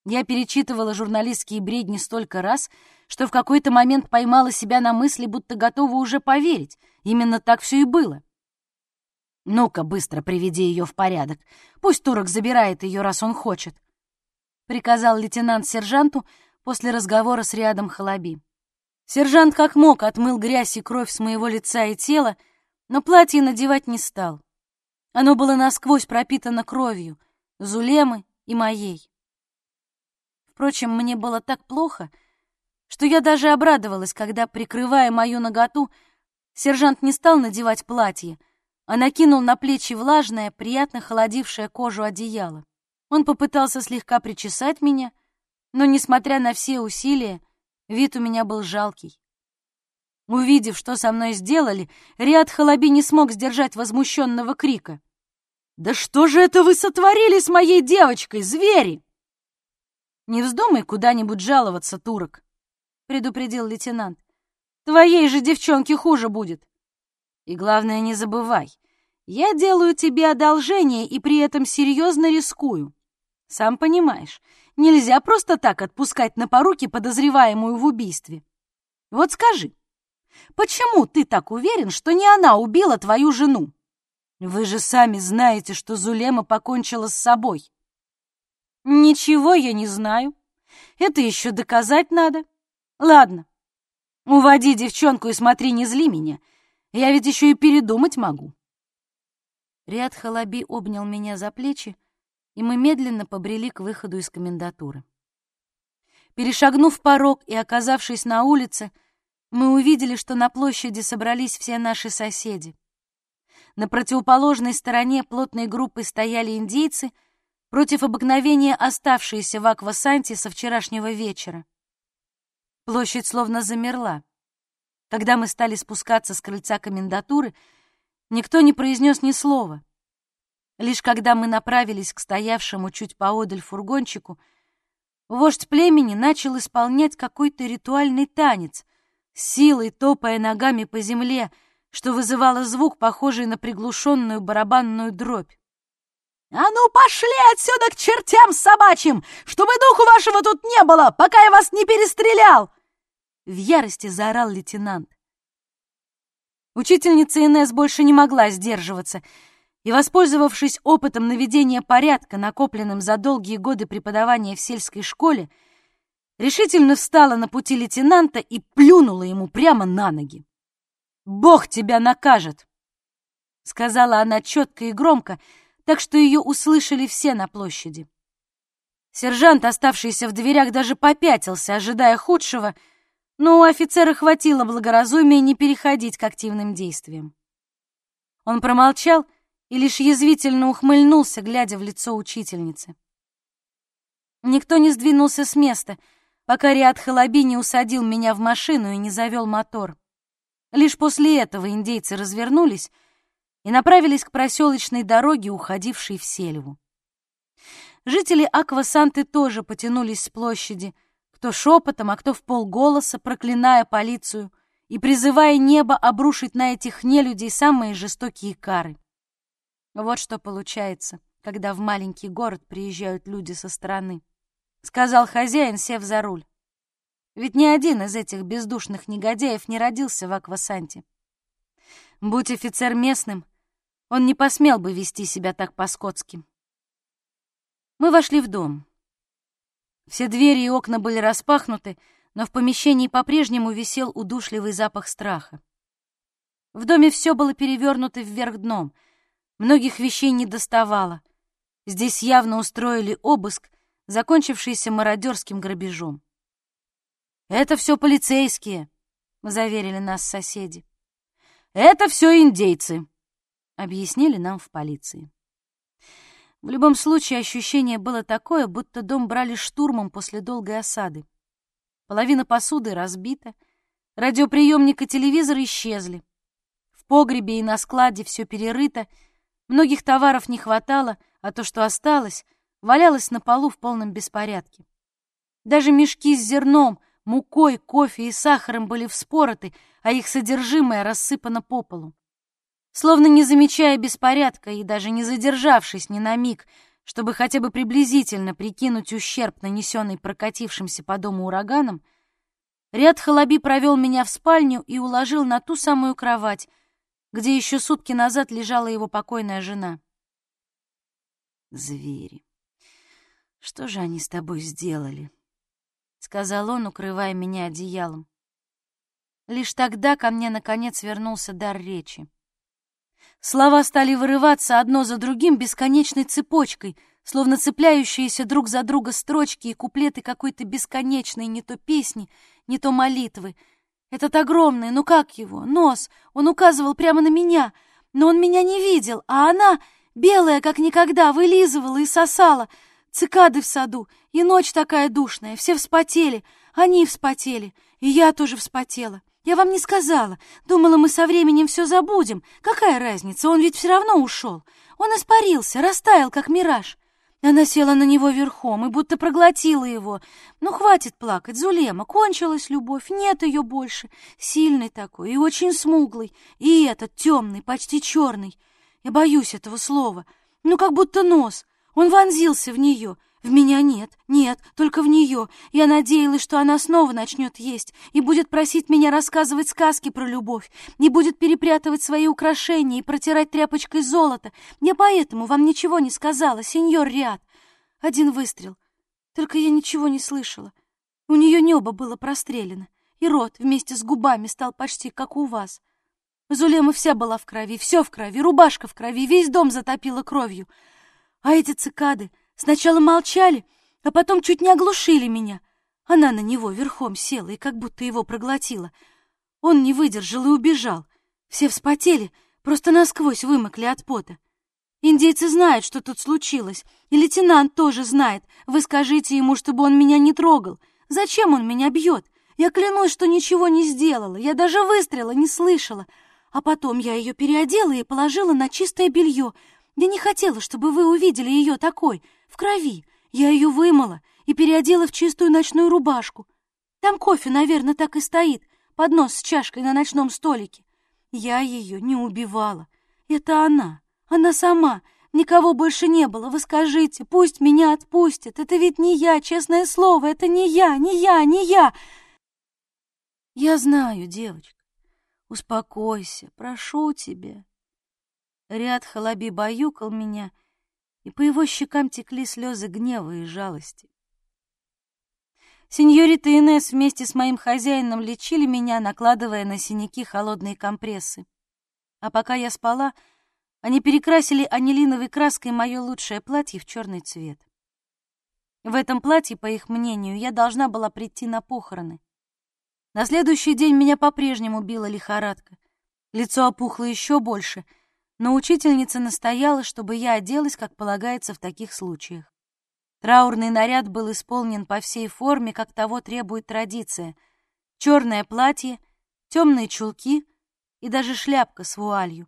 Я перечитывала журналистские бредни столько раз, что в какой-то момент поймала себя на мысли, будто готова уже поверить. Именно так все и было. «Ну-ка, быстро приведи ее в порядок. Пусть турок забирает ее, раз он хочет», — приказал лейтенант сержанту после разговора с Риадом Халаби. Сержант как мог отмыл грязь и кровь с моего лица и тела, но платье надевать не стал. Оно было насквозь пропитано кровью, Зулемы и моей. Впрочем, мне было так плохо, что я даже обрадовалась, когда, прикрывая мою наготу, сержант не стал надевать платье, а накинул на плечи влажное, приятно холодившее кожу одеяло. Он попытался слегка причесать меня, но, несмотря на все усилия, вид у меня был жалкий. Увидев, что со мной сделали, Риад Халаби не смог сдержать возмущенного крика. «Да что же это вы сотворили с моей девочкой, звери?» «Не вздумай куда-нибудь жаловаться, турок», — предупредил лейтенант. «Твоей же девчонке хуже будет. И главное, не забывай, я делаю тебе одолжение и при этом серьезно рискую. Сам понимаешь, нельзя просто так отпускать на поруки подозреваемую в убийстве. Вот скажи, почему ты так уверен, что не она убила твою жену? Вы же сами знаете, что Зулема покончила с собой. Ничего я не знаю. Это еще доказать надо. Ладно, уводи девчонку и смотри, не зли меня. Я ведь еще и передумать могу. Риад Халаби обнял меня за плечи, и мы медленно побрели к выходу из комендатуры. Перешагнув порог и оказавшись на улице, мы увидели, что на площади собрались все наши соседи. На противоположной стороне плотной группы стояли индейцы, против обыкновения оставшиеся в Аквасанте со вчерашнего вечера. Площадь словно замерла. Когда мы стали спускаться с крыльца комендатуры, никто не произнес ни слова — Лишь когда мы направились к стоявшему чуть поодаль фургончику, вождь племени начал исполнять какой-то ритуальный танец, силой топая ногами по земле, что вызывало звук, похожий на приглушенную барабанную дробь. «А ну, пошли отсюда к чертям собачьим, чтобы духу вашего тут не было, пока я вас не перестрелял!» В ярости заорал лейтенант. Учительница Инесс больше не могла сдерживаться — и, воспользовавшись опытом наведения порядка, накопленным за долгие годы преподавания в сельской школе, решительно встала на пути лейтенанта и плюнула ему прямо на ноги. «Бог тебя накажет!» — сказала она четко и громко, так что ее услышали все на площади. Сержант, оставшийся в дверях, даже попятился, ожидая худшего, но у офицера хватило благоразумия не переходить к активным действиям. Он промолчал и лишь язвительно ухмыльнулся, глядя в лицо учительницы. Никто не сдвинулся с места, пока Риад Халаби не усадил меня в машину и не завел мотор. Лишь после этого индейцы развернулись и направились к проселочной дороге, уходившей в сельву. Жители Аквасанты тоже потянулись с площади, кто шепотом, а кто в полголоса, проклиная полицию и призывая небо обрушить на этих нелюдей самые жестокие кары. Вот что получается, когда в маленький город приезжают люди со стороны, сказал хозяин, сев за руль. Ведь ни один из этих бездушных негодяев не родился в Аквасанте. Будь офицер местным, он не посмел бы вести себя так по-скотски. Мы вошли в дом. Все двери и окна были распахнуты, но в помещении по-прежнему висел удушливый запах страха. В доме все было перевернуто вверх дном — Многих вещей не доставало. Здесь явно устроили обыск, закончившийся мародерским грабежом. «Это все полицейские», — заверили нас соседи. «Это все индейцы», — объяснили нам в полиции. В любом случае ощущение было такое, будто дом брали штурмом после долгой осады. Половина посуды разбита, радиоприемник и телевизор исчезли. В погребе и на складе все перерыто — Многих товаров не хватало, а то, что осталось, валялось на полу в полном беспорядке. Даже мешки с зерном, мукой, кофе и сахаром были вспороты, а их содержимое рассыпано по полу. Словно не замечая беспорядка и даже не задержавшись ни на миг, чтобы хотя бы приблизительно прикинуть ущерб, нанесенный прокатившимся по дому ураганом, Ряд Халаби провел меня в спальню и уложил на ту самую кровать, где еще сутки назад лежала его покойная жена. «Звери! Что же они с тобой сделали?» — сказал он, укрывая меня одеялом. Лишь тогда ко мне, наконец, вернулся дар речи. Слова стали вырываться одно за другим бесконечной цепочкой, словно цепляющиеся друг за друга строчки и куплеты какой-то бесконечной не то песни, не то молитвы — этот огромный, ну как его, нос, он указывал прямо на меня, но он меня не видел, а она, белая как никогда, вылизывала и сосала, Цикады в саду, и ночь такая душная, все вспотели, они вспотели, и я тоже вспотела. Я вам не сказала. Думала, мы со временем все забудем. Какая разница, он ведь все равно ушел. Он испарился, растаял, как мираж. Она села на него верхом и будто проглотила его. Ну, хватит плакать, Зулема, кончилась любовь, нет ее больше. Сильный такой и очень смуглый, и этот темный, почти черный. Я боюсь этого слова. Ну, как будто нос. Он вонзился в нее — в меня нет, нет, только в нее. Я надеялась, что она снова начнет есть и будет просить меня рассказывать сказки про любовь, и будет перепрятывать свои украшения и протирать тряпочкой золото. Я поэтому вам ничего не сказала, сеньор Риад. Один выстрел. Только я ничего не слышала. У нее небо было прострелено, и рот вместе с губами стал почти как у вас. Зулема вся была в крови, все в крови, рубашка в крови, весь дом затопило кровью. А эти цикады... Сначала молчали, а потом чуть не оглушили меня. Она на него верхом села и как будто его проглотила. Он не выдержал и убежал. Все вспотели, просто насквозь вымокли от пота. Индейцы знают, что тут случилось, и лейтенант тоже знает. Вы скажите ему, чтобы он меня не трогал. Зачем он меня бьет? Я клянусь, что ничего не сделала, я даже выстрела не слышала. А потом я ее переодела и положила на чистое белье. Я не хотела, чтобы вы увидели ее такой в крови. Я ее вымыла и переодела в чистую ночную рубашку. Там кофе, наверное, так и стоит, поднос с чашкой на ночном столике. Я ее не убивала. Это она, она сама. Никого больше не было. Вы скажите, пусть меня отпустят. Это ведь не я, честное слово, это не я, не я, не я. Я знаю, девочка. Успокойся, прошу тебя. Ряд Халаби баюкал меня, и по его щекам текли слезы гнева и жалости. Сеньорита Инесс вместе с моим хозяином лечили меня, накладывая на синяки холодные компрессы. А пока я спала, они перекрасили анилиновой краской мое лучшее платье в черный цвет. В этом платье, по их мнению, я должна была прийти на похороны. На следующий день меня по-прежнему била лихорадка. Лицо опухло еще больше — но учительница настояла, чтобы я оделась, как полагается в таких случаях. Траурный наряд был исполнен по всей форме, как того требует традиция. Черное платье, темные чулки и даже шляпка с вуалью.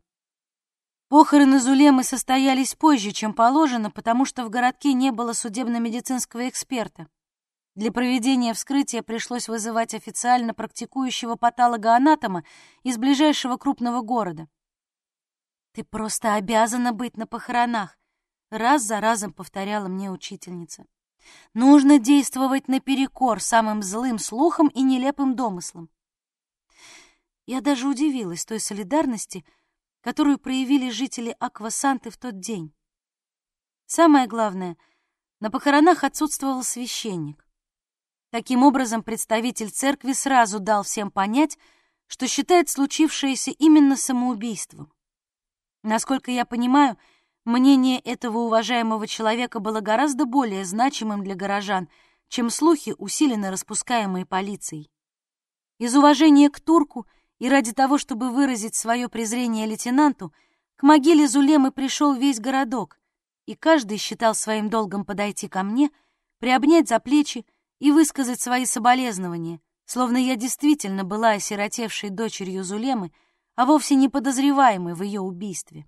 Похороны Зулемы состоялись позже, чем положено, потому что в городке не было судебно-медицинского эксперта. Для проведения вскрытия пришлось вызывать официально практикующего патолога-анатома из ближайшего крупного города. «Ты просто обязана быть на похоронах», — раз за разом повторяла мне учительница. «Нужно действовать наперекор самым злым слухам и нелепым домыслам». Я даже удивилась той солидарности, которую проявили жители Аквасанты в тот день. Самое главное, на похоронах отсутствовал священник. Таким образом, представитель церкви сразу дал всем понять, что считает случившееся именно самоубийством. Насколько я понимаю, мнение этого уважаемого человека было гораздо более значимым для горожан, чем слухи, усиленно распускаемые полицией. Из уважения к турку и ради того, чтобы выразить свое презрение лейтенанту, к могиле Зулемы пришел весь городок, и каждый считал своим долгом подойти ко мне, приобнять за плечи и высказать свои соболезнования, словно я действительно была осиротевшей дочерью Зулемы, а вовсе не подозреваемый в ее убийстве.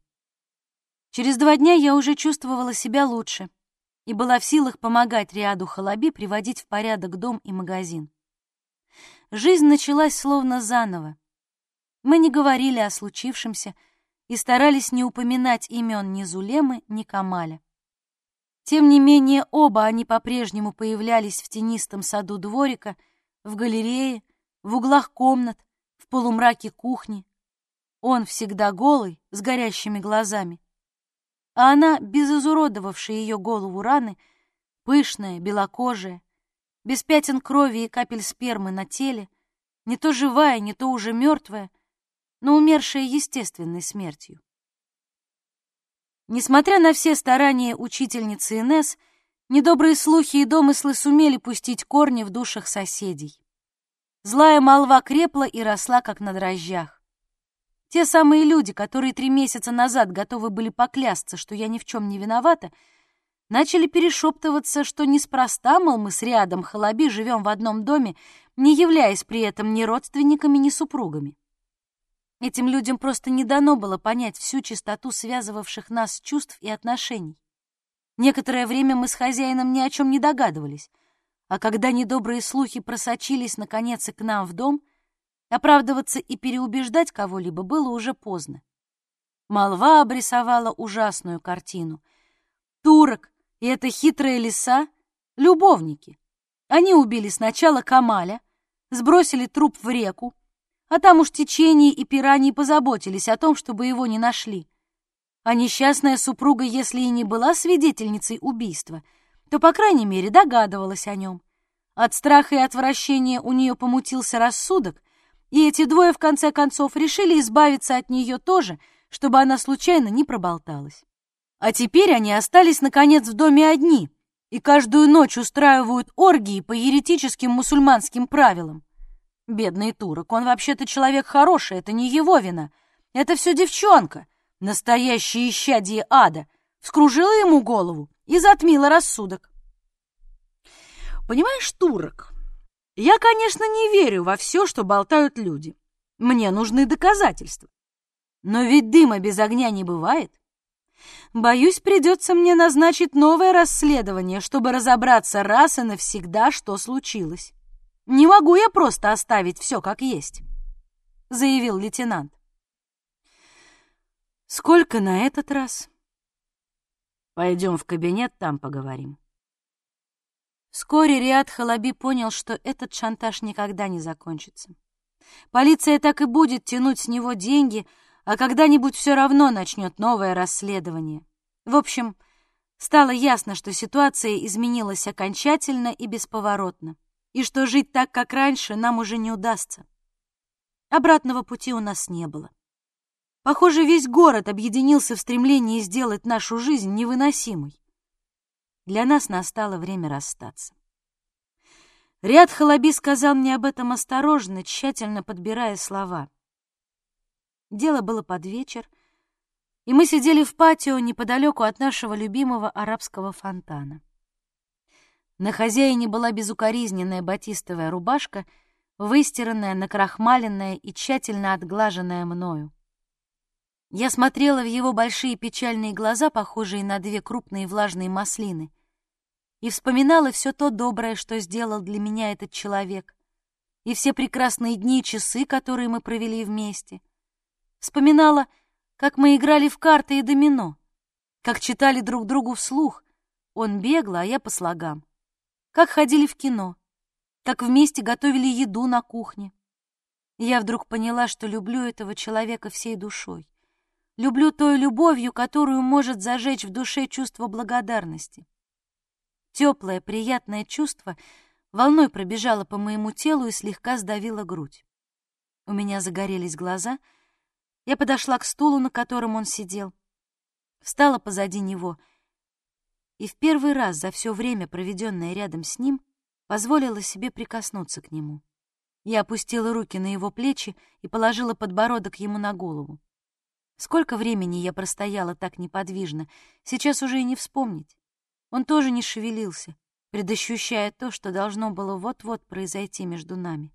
Через два дня я уже чувствовала себя лучше и была в силах помогать Риаду Халаби приводить в порядок дом и магазин. Жизнь началась словно заново. Мы не говорили о случившемся и старались не упоминать имен ни Зулемы, ни Камаля. Тем не менее, оба они по-прежнему появлялись в тенистом саду дворика, в галерее, в углах комнат, в полумраке кухни, он всегда голый, с горящими глазами. А она, без изуродовавшей ее голову раны, пышная, белокожая, без пятен крови и капель спермы на теле, не то живая, не то уже мертвая, но умершая естественной смертью. Несмотря на все старания учительницы Инес, недобрые слухи и домыслы сумели пустить корни в душах соседей. Злая молва крепла и росла, как на дрожжах. Те самые люди, которые три месяца назад готовы были поклясться, что я ни в чем не виновата, начали перешептываться, что неспроста, мол, мы с рядом Халаби живем в одном доме, не являясь при этом ни родственниками, ни супругами. Этим людям просто не дано было понять всю чистоту связывавших нас чувств и отношений. Некоторое время мы с хозяином ни о чем не догадывались, а когда недобрые слухи просочились наконец и к нам в дом, оправдываться и переубеждать кого-либо было уже поздно. Молва обрисовала ужасную картину. Турок и эта хитрая лиса — любовники. Они убили сначала Камаля, сбросили труп в реку, а там уж течение и пираньи позаботились о том, чтобы его не нашли. А несчастная супруга, если и не была свидетельницей убийства, то, по крайней мере, догадывалась о нем. От страха и отвращения у нее помутился рассудок, и эти двое, в конце концов, решили избавиться от нее тоже, чтобы она случайно не проболталась. А теперь они остались, наконец, в доме одни и каждую ночь устраивают оргии по еретическим мусульманским правилам. Бедный турок, он вообще-то человек хороший, это не его вина. Это все девчонка, настоящее исчадие ада, вскружила ему голову и затмила рассудок. Понимаешь, турок, я, конечно, не верю во все, что болтают люди. Мне нужны доказательства. Но ведь дыма без огня не бывает. Боюсь, придется мне назначить новое расследование, чтобы разобраться раз и навсегда, что случилось. Не могу я просто оставить все как есть, заявил лейтенант. Сколько на этот раз? Пойдем в кабинет, там поговорим. Вскоре Риад Халаби понял, что этот шантаж никогда не закончится. Полиция так и будет тянуть с него деньги, а когда-нибудь все равно начнет новое расследование. В общем, стало ясно, что ситуация изменилась окончательно и бесповоротно, и что жить так, как раньше, нам уже не удастся. Обратного пути у нас не было. Похоже, весь город объединился в стремлении сделать нашу жизнь невыносимой. Для нас настало время расстаться. Ряд Халаби сказал мне об этом осторожно, тщательно подбирая слова. Дело было под вечер, и мы сидели в патио неподалеку от нашего любимого арабского фонтана. На хозяине была безукоризненная батистовая рубашка, выстиранная, накрахмаленная и тщательно отглаженная мною. Я смотрела в его большие печальные глаза, похожие на две крупные влажные маслины, и вспоминала все то доброе, что сделал для меня этот человек, и все прекрасные дни и часы, которые мы провели вместе — Вспоминала, как мы играли в карты и домино, как читали друг другу вслух, он бегло, а я по слогам, как ходили в кино, как вместе готовили еду на кухне. я вдруг поняла, что люблю этого человека всей душой. Люблю той любовью, которую может зажечь в душе чувство благодарности. Теплое, приятное чувство волной пробежало по моему телу и слегка сдавило грудь. У меня загорелись глаза — я подошла к стулу, на котором он сидел, встала позади него и в первый раз за все время, проведенное рядом с ним, позволила себе прикоснуться к нему. Я опустила руки на его плечи и положила подбородок ему на голову. Сколько времени я простояла так неподвижно, сейчас уже и не вспомнить. Он тоже не шевелился, предощущая то, что должно было вот-вот произойти между нами.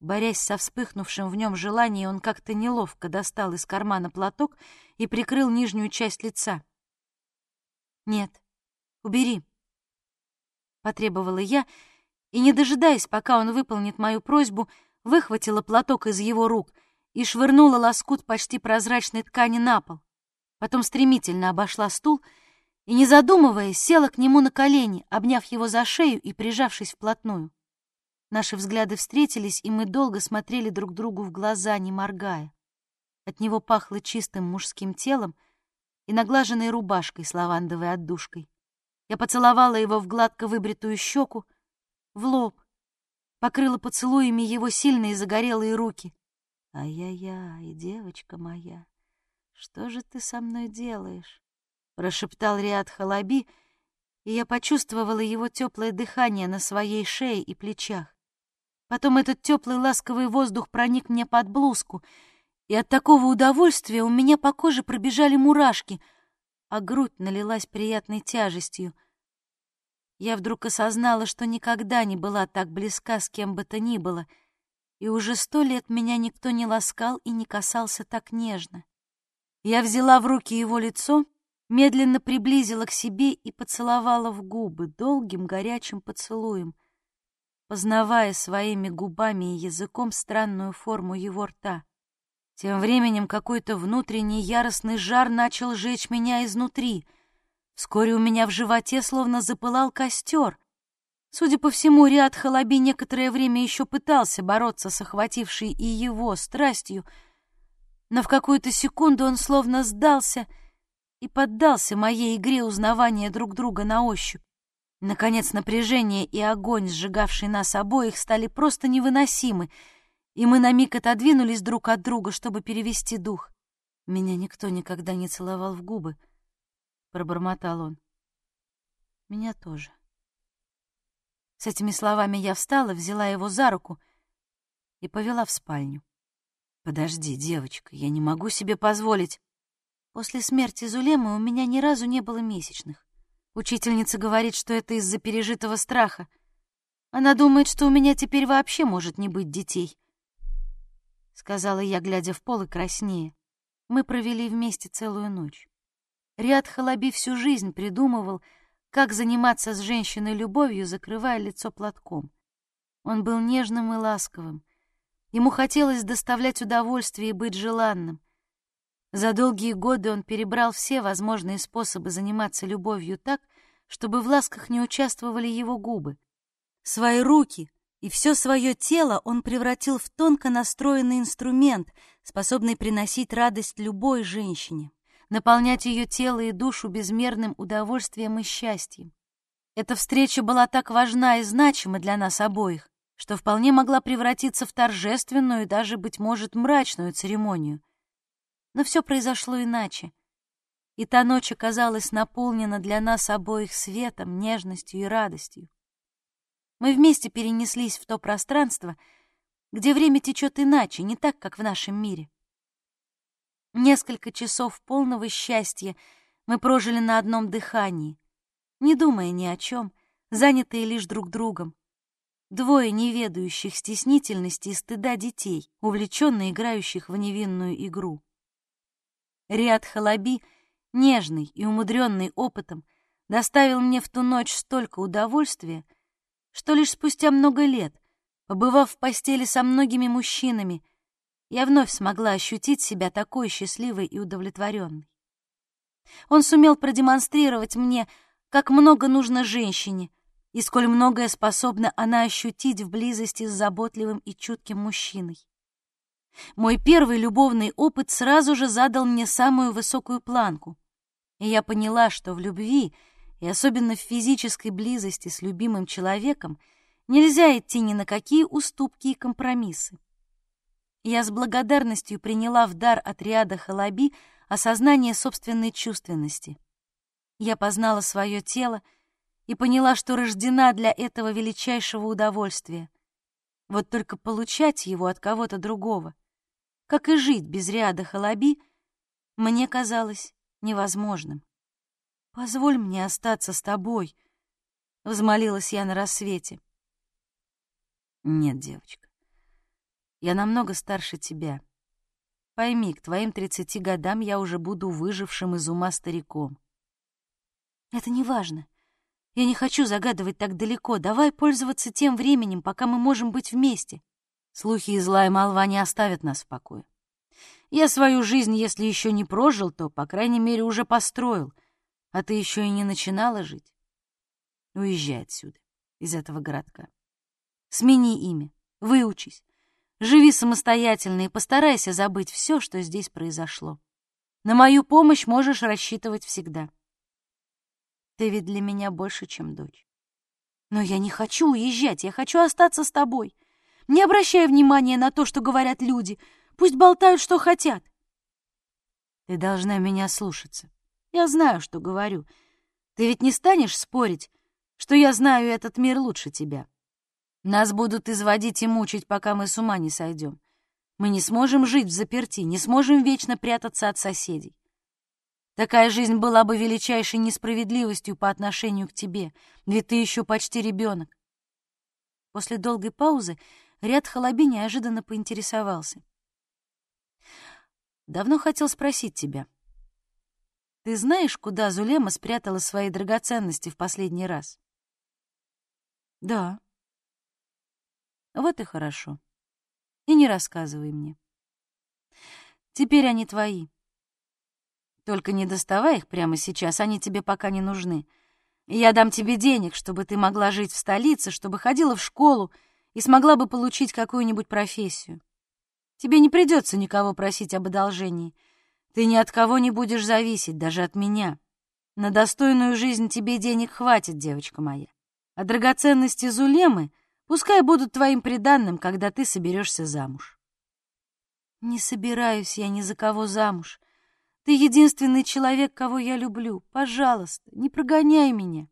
Борясь со вспыхнувшим в нем желанием, он как-то неловко достал из кармана платок и прикрыл нижнюю часть лица. «Нет, убери», — потребовала я, и, не дожидаясь, пока он выполнит мою просьбу, выхватила платок из его рук и швырнула лоскут почти прозрачной ткани на пол. Потом стремительно обошла стул и, не задумываясь, села к нему на колени, обняв его за шею и прижавшись вплотную. Наши взгляды встретились, и мы долго смотрели друг другу в глаза, не моргая. От него пахло чистым мужским телом и наглаженной рубашкой с лавандовой отдушкой. Я поцеловала его в гладко выбритую щеку, в лоб, покрыла поцелуями его сильные загорелые руки. «Ай-яй-яй, девочка моя, что же ты со мной делаешь?» — прошептал Риад Халаби, и я почувствовала его теплое дыхание на своей шее и плечах. Потом этот теплый ласковый воздух проник мне под блузку, и от такого удовольствия у меня по коже пробежали мурашки, а грудь налилась приятной тяжестью. Я вдруг осознала, что никогда не была так близка с кем бы то ни было, и уже сто лет меня никто не ласкал и не касался так нежно. Я взяла в руки его лицо, медленно приблизила к себе и поцеловала в губы долгим горячим поцелуем, познавая своими губами и языком странную форму его рта. Тем временем какой-то внутренний яростный жар начал жечь меня изнутри. Вскоре у меня в животе словно запылал костер. Судя по всему, ряд Халаби некоторое время еще пытался бороться с охватившей и его страстью, но в какую-то секунду он словно сдался и поддался моей игре узнавания друг друга на ощупь. Наконец напряжение и огонь, сжигавший нас обоих, стали просто невыносимы — и мы на миг отодвинулись друг от друга, чтобы перевести дух. Меня никто никогда не целовал в губы, пробормотал он. Меня тоже. С этими словами я встала, взяла его за руку и повела в спальню. Подожди, девочка, я не могу себе позволить. После смерти Зулемы у меня ни разу не было месячных. Учительница говорит, что это из-за пережитого страха. Она думает, что у меня теперь вообще может не быть детей. — сказала я, глядя в пол и краснее. Мы провели вместе целую ночь. Риад Халаби всю жизнь придумывал, как заниматься с женщиной любовью, закрывая лицо платком. Он был нежным и ласковым. Ему хотелось доставлять удовольствие и быть желанным. За долгие годы он перебрал все возможные способы заниматься любовью так, чтобы в ласках не участвовали его губы. Свои руки — и все свое тело он превратил в тонко настроенный инструмент, способный приносить радость любой женщине, наполнять ее тело и душу безмерным удовольствием и счастьем. Эта встреча была так важна и значима для нас обоих, что вполне могла превратиться в торжественную и даже, быть может, мрачную церемонию. Но все произошло иначе, и та ночь оказалась наполнена для нас обоих светом, нежностью и радостью. Мы вместе перенеслись в то пространство, где время течет иначе, не так, как в нашем мире. Несколько часов полного счастья мы прожили на одном дыхании, не думая ни о чем, занятые лишь друг другом. Двое неведающих стеснительности и стыда детей, увлеченно играющих в невинную игру. Риад Халаби, нежный и умудренный опытом, доставил мне в ту ночь столько удовольствия, что лишь спустя много лет, побывав в постели со многими мужчинами, я вновь смогла ощутить себя такой счастливой и удовлетворенной. Он сумел продемонстрировать мне, как много нужно женщине и сколь многое способна она ощутить в близости с заботливым и чутким мужчиной. Мой первый любовный опыт сразу же задал мне самую высокую планку, и я поняла, что в любви — и особенно в физической близости с любимым человеком, нельзя идти ни на какие уступки и компромиссы. Я с благодарностью приняла в дар отряда Халаби осознание собственной чувственности. Я познала свое тело и поняла, что рождена для этого величайшего удовольствия. Вот только получать его от кого-то другого, как и жить без ряда Халаби, мне казалось невозможным. «Позволь мне остаться с тобой», — взмолилась я на рассвете. «Нет, девочка, я намного старше тебя. Пойми, к твоим тридцати годам я уже буду выжившим из ума стариком». «Это не важно. Я не хочу загадывать так далеко. Давай пользоваться тем временем, пока мы можем быть вместе. Слухи и злая молва не оставят нас в покое. Я свою жизнь, если еще не прожил, то, по крайней мере, уже построил — а ты еще и не начинала жить? Уезжай отсюда, из этого городка. Смени имя, выучись, живи самостоятельно и постарайся забыть все, что здесь произошло. На мою помощь можешь рассчитывать всегда. Ты ведь для меня больше, чем дочь. Но я не хочу уезжать, я хочу остаться с тобой. Не обращай внимания на то, что говорят люди. Пусть болтают, что хотят. Ты должна меня слушаться. Я знаю, что говорю. Ты ведь не станешь спорить, что я знаю этот мир лучше тебя. Нас будут изводить и мучить, пока мы с ума не сойдем. Мы не сможем жить в заперти, не сможем вечно прятаться от соседей. Такая жизнь была бы величайшей несправедливостью по отношению к тебе, ведь ты еще почти ребенок. После долгой паузы ряд Халаби неожиданно поинтересовался. «Давно хотел спросить тебя. Ты знаешь, куда Зулема спрятала свои драгоценности в последний раз?» «Да». «Вот и хорошо. И не рассказывай мне. Теперь они твои. Только не доставай их прямо сейчас, они тебе пока не нужны. Я дам тебе денег, чтобы ты могла жить в столице, чтобы ходила в школу и смогла бы получить какую-нибудь профессию. Тебе не придется никого просить об одолжении. Ты ни от кого не будешь зависеть, даже от меня. На достойную жизнь тебе денег хватит, девочка моя. А драгоценности Зулемы пускай будут твоим приданным, когда ты соберешься замуж. Не собираюсь я ни за кого замуж. Ты единственный человек, кого я люблю. Пожалуйста, не прогоняй меня.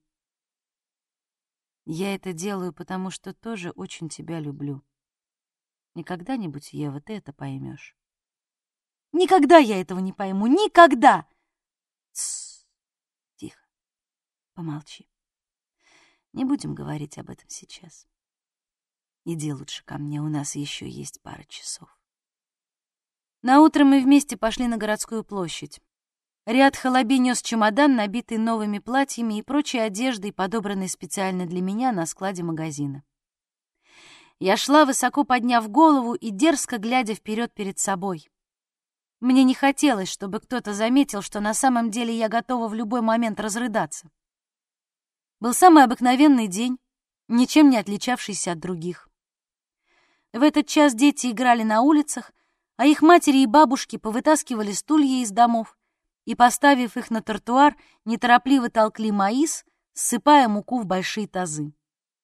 Я это делаю, потому что тоже очень тебя люблю. И когда-нибудь, Ева, ты это поймешь. Никогда я этого не пойму. Никогда! Тссс. Тихо. Помолчи. Не будем говорить об этом сейчас. Иди лучше ко мне, у нас еще есть пара часов. Наутро мы вместе пошли на городскую площадь. Ряд халаби нес чемодан, набитый новыми платьями и прочей одеждой, подобранной специально для меня на складе магазина. Я шла, высоко подняв голову и дерзко глядя вперед перед собой. Мне не хотелось, чтобы кто-то заметил, что на самом деле я готова в любой момент разрыдаться. Был самый обыкновенный день, ничем не отличавшийся от других. В этот час дети играли на улицах, а их матери и бабушки повытаскивали стулья из домов и, поставив их на тротуар, неторопливо толкли маис, ссыпая муку в большие тазы.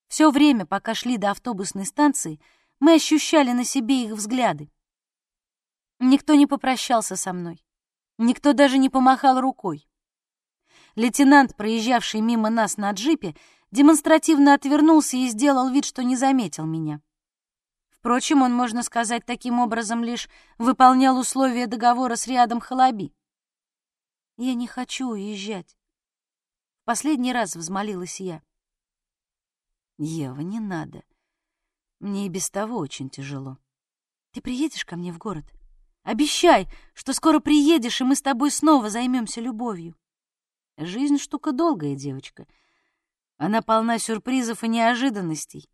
Все время, пока шли до автобусной станции, мы ощущали на себе их взгляды. Никто не попрощался со мной. Никто даже не помахал рукой. Лейтенант, проезжавший мимо нас на джипе, демонстративно отвернулся и сделал вид, что не заметил меня. Впрочем, он, можно сказать, таким образом лишь выполнял условия договора с Риадом Халаби. «Я не хочу уезжать», — последний раз взмолилась я. «Ева, не надо. Мне и без того очень тяжело. Ты приедешь ко мне в город? Обещай, что скоро приедешь, и мы с тобой снова займемся любовью. Жизнь штука долгая, девочка. Она полна сюрпризов и неожиданностей.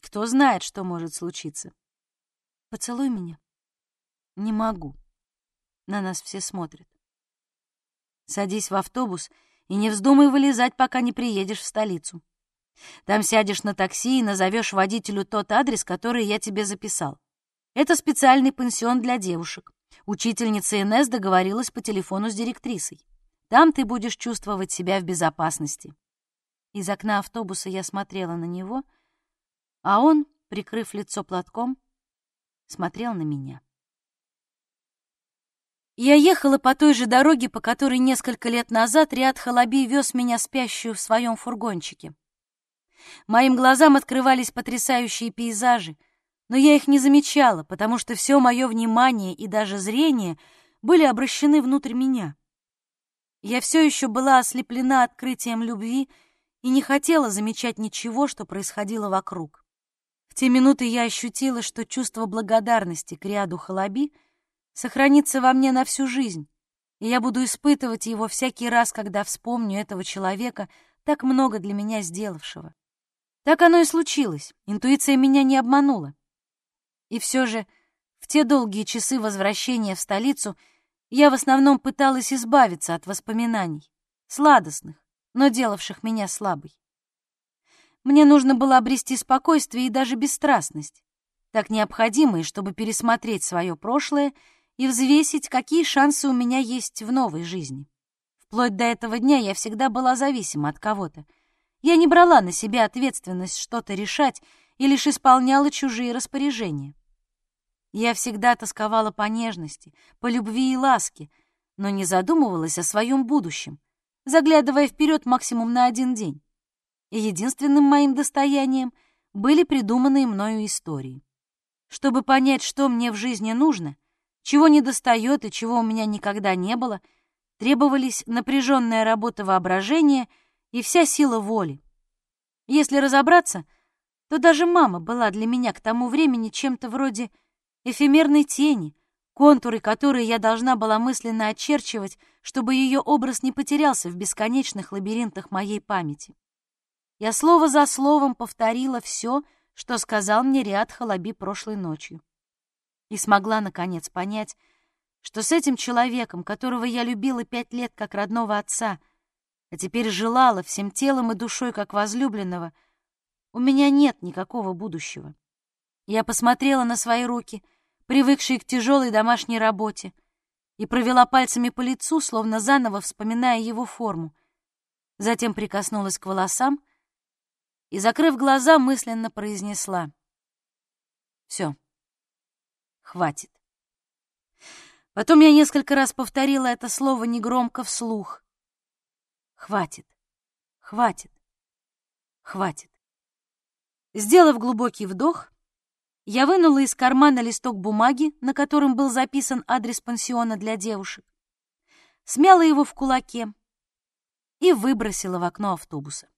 Кто знает, что может случиться. Поцелуй меня. Не могу. На нас все смотрят. Садись в автобус и не вздумай вылезать, пока не приедешь в столицу. Там сядешь на такси и назовешь водителю тот адрес, который я тебе записал. Это специальный пансион для девушек. Учительница Инесс договорилась по телефону с директрисой. Там ты будешь чувствовать себя в безопасности. Из окна автобуса я смотрела на него — а он, прикрыв лицо платком, смотрел на меня. Я ехала по той же дороге, по которой несколько лет назад Риад Халаби вез меня спящую в своем фургончике. Моим глазам открывались потрясающие пейзажи, но я их не замечала, потому что все мое внимание и даже зрение были обращены внутрь меня. Я все еще была ослеплена открытием любви и не хотела замечать ничего, что происходило вокруг. В те минуты я ощутила, что чувство благодарности к ряду Халаби сохранится во мне на всю жизнь, и я буду испытывать его всякий раз, когда вспомню этого человека, так много для меня сделавшего. Так оно и случилось, интуиция меня не обманула. И все же в те долгие часы возвращения в столицу я в основном пыталась избавиться от воспоминаний, сладостных, но делавших меня слабой. Мне нужно было обрести спокойствие и даже бесстрастность, так необходимые, чтобы пересмотреть свое прошлое и взвесить, какие шансы у меня есть в новой жизни. Вплоть до этого дня я всегда была зависима от кого-то. Я не брала на себя ответственность что-то решать и лишь исполняла чужие распоряжения. Я всегда тосковала по нежности, по любви и ласке, но не задумывалась о своем будущем, заглядывая вперед максимум на один день и единственным моим достоянием были придуманные мною истории. Чтобы понять, что мне в жизни нужно, чего недостает и чего у меня никогда не было, требовались напряженная работа воображения и вся сила воли. Если разобраться, то даже мама была для меня к тому времени чем-то вроде эфемерной тени, контуры которой я должна была мысленно очерчивать, чтобы ее образ не потерялся в бесконечных лабиринтах моей памяти. Я слово за словом повторила все, что сказал мне Риад Халаби прошлой ночью. И смогла, наконец, понять, что с этим человеком, которого я любила пять лет как родного отца, а теперь желала всем телом и душой как возлюбленного, у меня нет никакого будущего. Я посмотрела на свои руки, привыкшие к тяжелой домашней работе, и провела пальцами по лицу, словно заново вспоминая его форму. Затем прикоснулась к волосам и, закрыв глаза, мысленно произнесла. «Все, хватит». Потом я несколько раз повторила это слово негромко вслух. «Хватит, хватит, хватит». Сделав глубокий вдох, я вынула из кармана листок бумаги, на котором был записан адрес пансиона для девушек, смяла его в кулаке и выбросила в окно автобуса.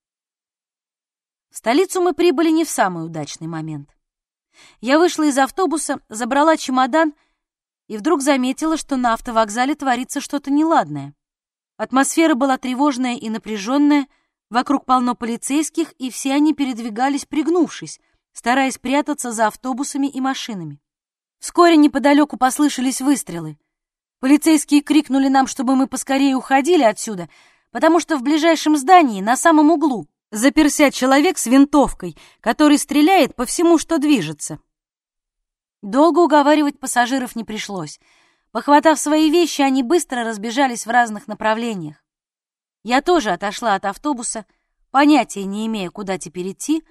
В столицу мы прибыли не в самый удачный момент. Я вышла из автобуса, забрала чемодан и вдруг заметила, что на автовокзале творится что-то неладное. Атмосфера была тревожная и напряженная, вокруг полно полицейских, и все они передвигались, пригнувшись, стараясь прятаться за автобусами и машинами. Вскоре неподалеку послышались выстрелы. Полицейские крикнули нам, чтобы мы поскорее уходили отсюда, потому что в ближайшем здании, на самом углу, заперся человек с винтовкой, который стреляет по всему, что движется. Долго уговаривать пассажиров не пришлось. Похватав свои вещи, они быстро разбежались в разных направлениях. Я тоже отошла от автобуса, понятия не имея, куда теперь идти,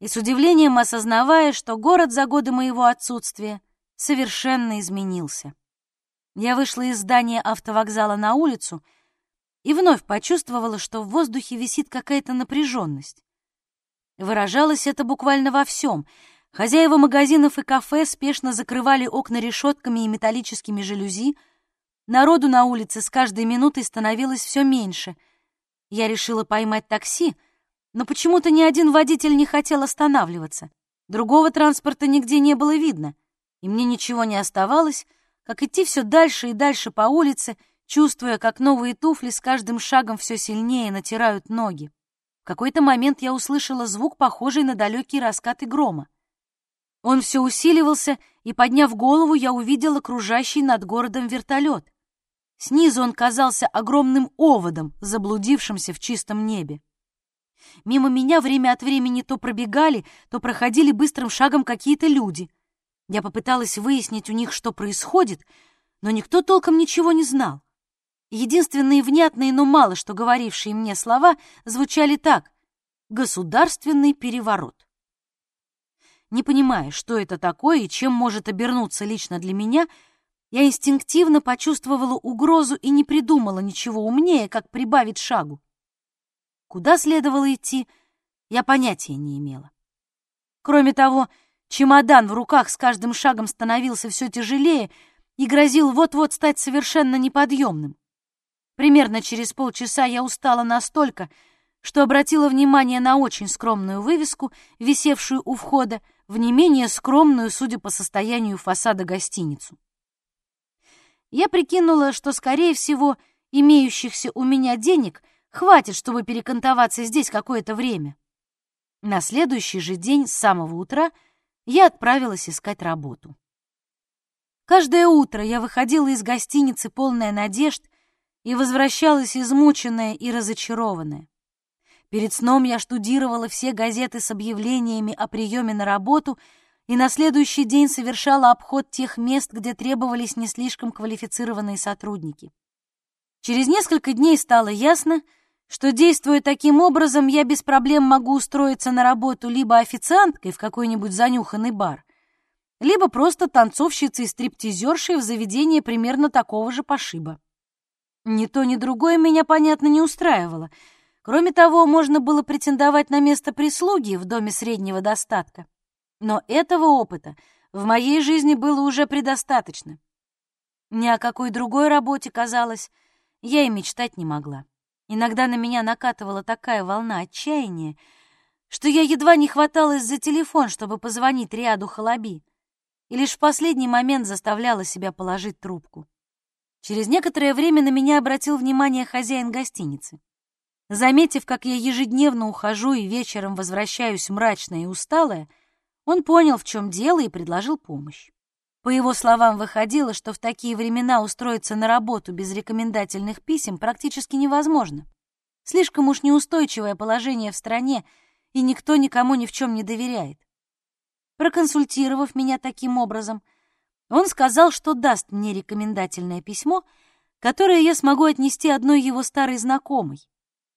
и с удивлением осознавая, что город за годы моего отсутствия совершенно изменился. Я вышла из здания автовокзала на улицу — и вновь почувствовала, что в воздухе висит какая-то напряженность. Выражалось это буквально во всем. Хозяева магазинов и кафе спешно закрывали окна решетками и металлическими жалюзи. Народу на улице с каждой минутой становилось все меньше. Я решила поймать такси, но почему-то ни один водитель не хотел останавливаться. Другого транспорта нигде не было видно, и мне ничего не оставалось, как идти все дальше и дальше по улице, чувствуя, как новые туфли с каждым шагом все сильнее натирают ноги. В какой-то момент я услышала звук, похожий на далекие раскаты грома. Он все усиливался, и, подняв голову, я увидела кружащий над городом вертолет. Снизу он казался огромным оводом, заблудившимся в чистом небе. Мимо меня время от времени то пробегали, то проходили быстрым шагом какие-то люди. Я попыталась выяснить у них, что происходит, но никто толком ничего не знал. Единственные внятные, но мало что говорившие мне слова звучали так «государственный переворот». Не понимая, что это такое и чем может обернуться лично для меня, я инстинктивно почувствовала угрозу и не придумала ничего умнее, как прибавить шагу. Куда следовало идти, я понятия не имела. Кроме того, чемодан в руках с каждым шагом становился все тяжелее и грозил вот-вот стать совершенно неподъемным. Примерно через полчаса я устала настолько, что обратила внимание на очень скромную вывеску, висевшую у входа, в не менее скромную, судя по состоянию фасада, гостиницу. Я прикинула, что, скорее всего, имеющихся у меня денег хватит, чтобы перекантоваться здесь какое-то время. На следующий же день с самого утра я отправилась искать работу. Каждое утро я выходила из гостиницы полная надежд и возвращалась измученная и разочарованная. Перед сном я штудировала все газеты с объявлениями о приеме на работу и на следующий день совершала обход тех мест, где требовались не слишком квалифицированные сотрудники. Через несколько дней стало ясно, что, действуя таким образом, я без проблем могу устроиться на работу либо официанткой в какой-нибудь занюханный бар, либо просто танцовщицей-стриптизершей в заведении примерно такого же пошиба. Ни то, ни другое меня, понятно, не устраивало. Кроме того, можно было претендовать на место прислуги в доме среднего достатка. Но этого опыта в моей жизни было уже предостаточно. Ни о какой другой работе, казалось, я и мечтать не могла. Иногда на меня накатывала такая волна отчаяния, что я едва не хваталась за телефон, чтобы позвонить Риаду Халаби, и лишь в последний момент заставляла себя положить трубку. Через некоторое время на меня обратил внимание хозяин гостиницы. Заметив, как я ежедневно ухожу и вечером возвращаюсь мрачная и усталая, он понял, в чем дело, и предложил помощь. По его словам, выходило, что в такие времена устроиться на работу без рекомендательных писем практически невозможно. Слишком уж неустойчивое положение в стране, и никто никому ни в чем не доверяет. Проконсультировав меня таким образом, он сказал, что даст мне рекомендательное письмо, которое я смогу отнести одной его старой знакомой.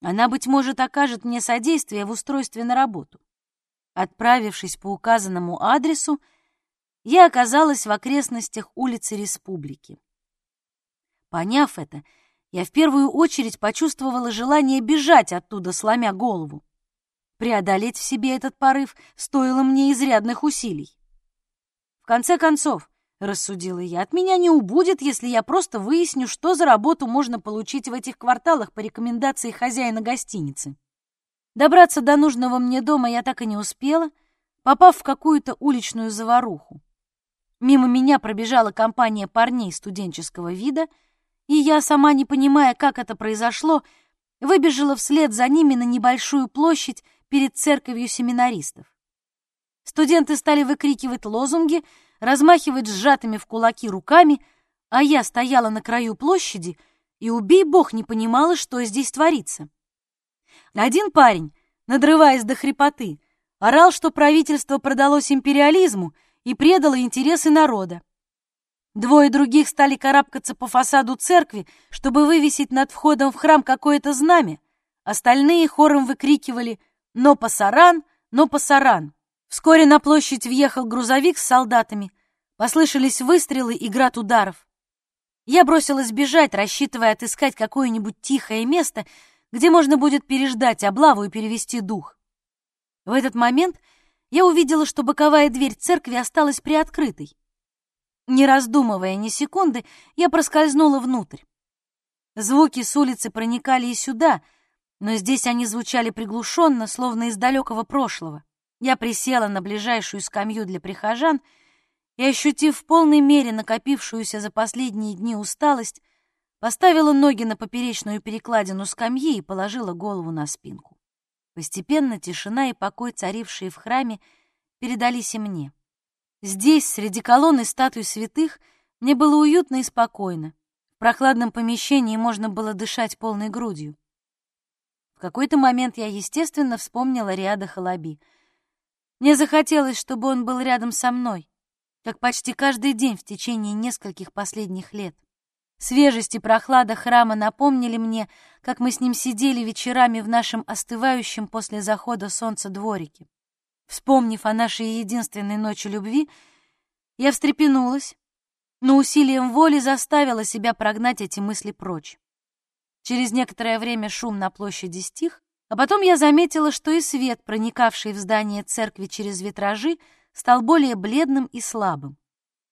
Она, быть может, окажет мне содействие в устройстве на работу. Отправившись по указанному адресу, я оказалась в окрестностях улицы Республики. Поняв это, я в первую очередь почувствовала желание бежать оттуда, сломя голову. Преодолеть в себе этот порыв стоило мне изрядных усилий. В конце концов, рассудила я, от меня не убудет, если я просто выясню, что за работу можно получить в этих кварталах по рекомендации хозяина гостиницы. Добраться до нужного мне дома я так и не успела, попав в какую-то уличную заваруху. Мимо меня пробежала компания парней студенческого вида, и я, сама не понимая, как это произошло, выбежала вслед за ними на небольшую площадь перед церковью семинаристов. Студенты стали выкрикивать лозунги, размахивать сжатыми в кулаки руками, а я стояла на краю площади и, убей бог, не понимала, что здесь творится. Один парень, надрываясь до хрипоты, орал, что правительство продалось империализму и предало интересы народа. Двое других стали карабкаться по фасаду церкви, чтобы вывесить над входом в храм какое-то знамя. Остальные хором выкрикивали «Но пасаран! Но пасаран!». Вскоре на площадь въехал грузовик с солдатами. Послышались выстрелы и град ударов. Я бросилась бежать, рассчитывая отыскать какое-нибудь тихое место, где можно будет переждать облаву и перевести дух. В этот момент я увидела, что боковая дверь церкви осталась приоткрытой. Не раздумывая ни секунды, я проскользнула внутрь. Звуки с улицы проникали и сюда, но здесь они звучали приглушенно, словно из далекого прошлого. Я присела на ближайшую скамью для прихожан и, ощутив в полной мере накопившуюся за последние дни усталость, поставила ноги на поперечную перекладину скамьи и положила голову на спинку. Постепенно тишина и покой, царившие в храме, передались и мне. Здесь, среди колонн и статуй святых, мне было уютно и спокойно. В прохладном помещении можно было дышать полной грудью. В какой-то момент я, естественно, вспомнила Риада Халаби. Мне захотелось, чтобы он был рядом со мной, как почти каждый день в течение нескольких последних лет. Свежесть и прохлада храма напомнили мне, как мы с ним сидели вечерами в нашем остывающем после захода солнца дворике. Вспомнив о нашей единственной ночи любви, я встрепенулась, но усилием воли заставила себя прогнать эти мысли прочь. Через некоторое время шум на площади стих, а потом я заметила, что и свет, проникавший в здание церкви через витражи, стал более бледным и слабым.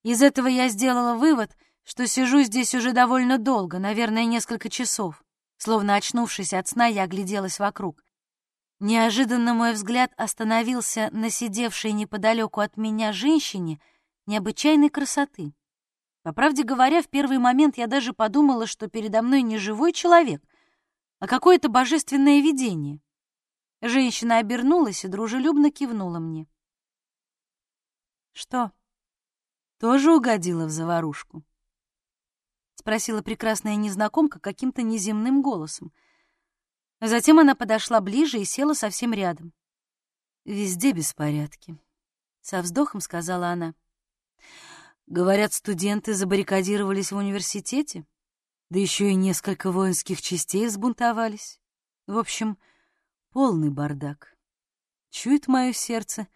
Из этого я сделала вывод — что сижу здесь уже довольно долго, наверное, несколько часов. Словно очнувшись от сна, я огляделась вокруг. Неожиданно мой взгляд остановился на сидевшей неподалеку от меня женщине необычайной красоты. По правде говоря, в первый момент я даже подумала, что передо мной не живой человек, а какое-то божественное видение. Женщина обернулась и дружелюбно кивнула мне. «Что, тоже угодила в заварушку?» — спросила прекрасная незнакомка каким-то неземным голосом. Затем она подошла ближе и села совсем рядом. «Везде беспорядки», — со вздохом сказала она. «Говорят, студенты забаррикадировались в университете, да еще и несколько воинских частей взбунтовались. В общем, полный бардак. Чует мое сердце,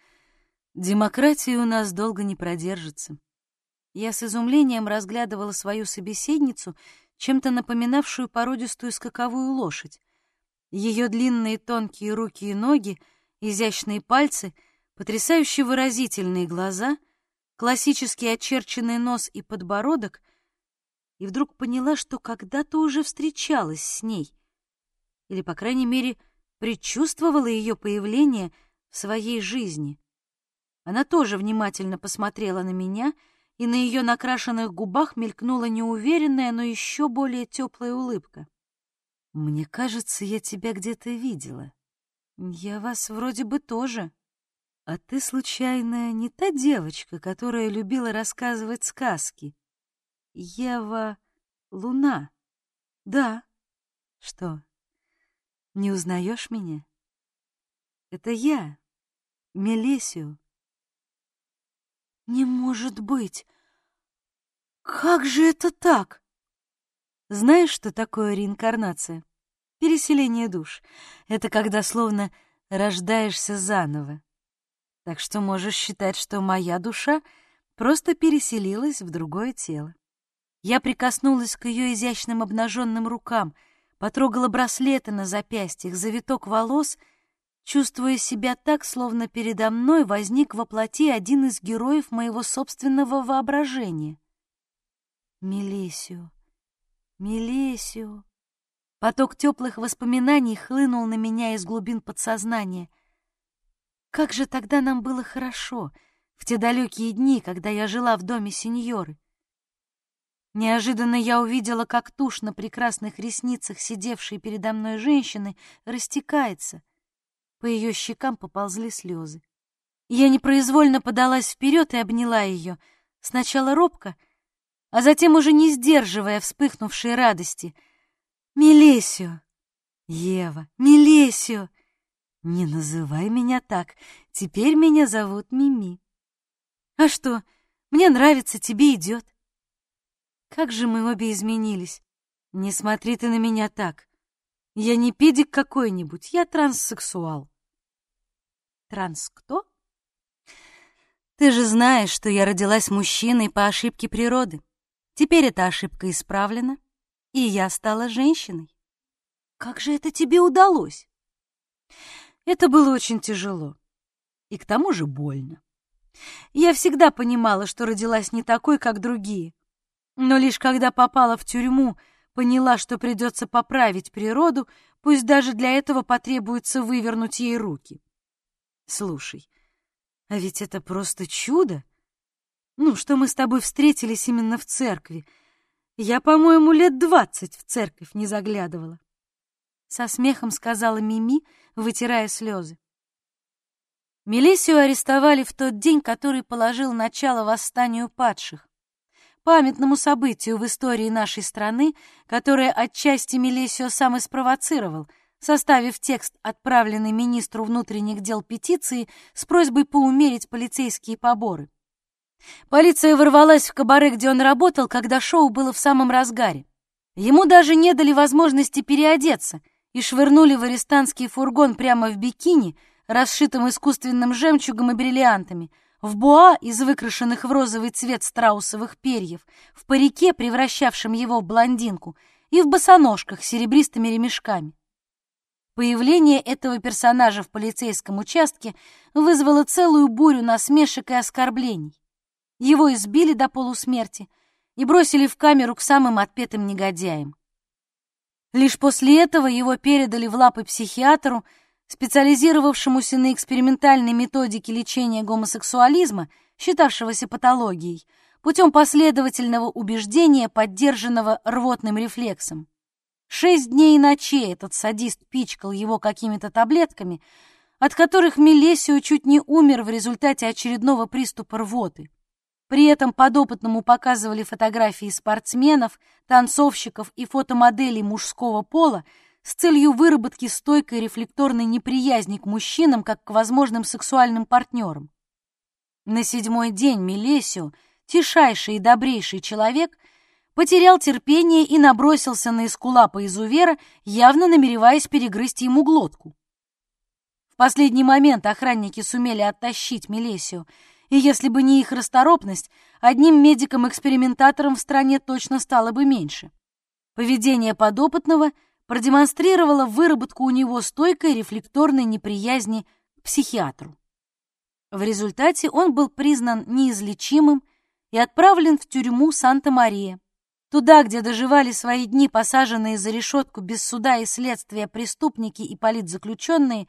демократия у нас долго не продержится». Я с изумлением разглядывала свою собеседницу, чем-то напоминавшую породистую скаковую лошадь. Ее длинные тонкие руки и ноги, изящные пальцы, потрясающе выразительные глаза, классически очерченный нос и подбородок и вдруг поняла, что когда-то уже встречалась с ней, или, по крайней мере, предчувствовала ее появление в своей жизни. Она тоже внимательно посмотрела на меня, и на ее накрашенных губах мелькнула неуверенная, но еще более теплая улыбка. «Мне кажется, я тебя где-то видела. Я вас вроде бы тоже. А ты, случайно, не та девочка, которая любила рассказывать сказки? Ева Луна. Да. Что, не узнаешь меня? Это я, Мелесио. Не может быть! Как же это так? Знаешь, что такое реинкарнация? Переселение душ. Это когда словно рождаешься заново. Так что можешь считать, что моя душа просто переселилась в другое тело. Я прикоснулась к ее изящным обнаженным рукам, потрогала браслеты на запястьях, завиток волос — чувствуя себя так, словно передо мной возник во плоти один из героев моего собственного воображения. Мелесио, Мелесио. Поток теплых воспоминаний хлынул на меня из глубин подсознания. Как же тогда нам было хорошо, в те далекие дни, когда я жила в доме сеньоры. Неожиданно я увидела, как тушь на прекрасных ресницах сидевшей передо мной женщины растекается — по ее щекам поползли слезы. Я непроизвольно подалась вперед и обняла ее, сначала робко, а затем уже не сдерживая вспыхнувшей радости. «Мелесио! Ева! Мелесио! Не называй меня так, теперь меня зовут Мими. А что, мне нравится, тебе идет. Как же мы обе изменились. Не смотри ты на меня так. Я не педик какой-нибудь, я транссексуал. Транс кто? Ты же знаешь, что я родилась мужчиной по ошибке природы. Теперь эта ошибка исправлена, и я стала женщиной. Как же это тебе удалось? Это было очень тяжело. И к тому же больно. Я всегда понимала, что родилась не такой, как другие. Но лишь когда попала в тюрьму, поняла, что придется поправить природу, пусть даже для этого потребуется вывернуть ей руки. Слушай, а ведь это просто чудо. Ну, что мы с тобой встретились именно в церкви. Я, по-моему, лет двадцать в церковь не заглядывала. Со смехом сказала Мими, вытирая слезы. Мелисию арестовали в тот день, который положил начало восстанию падших, памятному событию в истории нашей страны, которое отчасти Мелисио сам и спровоцировал — составив текст, отправленный министру внутренних дел петиции с просьбой поумерить полицейские поборы. Полиция ворвалась в кабаре, где он работал, когда шоу было в самом разгаре. Ему даже не дали возможности переодеться и швырнули в арестантский фургон прямо в бикини, расшитым искусственным жемчугом и бриллиантами, в буа из выкрашенных в розовый цвет страусовых перьев, в парике, превращавшем его в блондинку, и в босоножках с серебристыми ремешками. Появление этого персонажа в полицейском участке вызвало целую бурю насмешек и оскорблений. Его избили до полусмерти и бросили в камеру к самым отпетым негодяям. Лишь после этого его передали в лапы психиатру, специализировавшемуся на экспериментальной методике лечения гомосексуализма, считавшегося патологией, путем последовательного убеждения, поддержанного рвотным рефлексом. Шесть дней и ночей этот садист пичкал его какими-то таблетками, от которых Мелесио чуть не умер в результате очередного приступа рвоты. При этом подопытному показывали фотографии спортсменов, танцовщиков и фотомоделей мужского пола с целью выработки стойкой рефлекторной неприязни к мужчинам как к возможным сексуальным партнерам. На седьмой день Мелесио, тишайший и добрейший человек, потерял терпение и набросился на эскулапа изувера, явно намереваясь перегрызть ему глотку. В последний момент охранники сумели оттащить Мелесию, и если бы не их расторопность, одним медиком-экспериментатором в стране точно стало бы меньше. Поведение подопытного продемонстрировало выработку у него стойкой рефлекторной неприязни к психиатру. В результате он был признан неизлечимым и отправлен в тюрьму Санта-Мария, туда, где доживали свои дни посаженные за решетку без суда и следствия преступники и политзаключенные,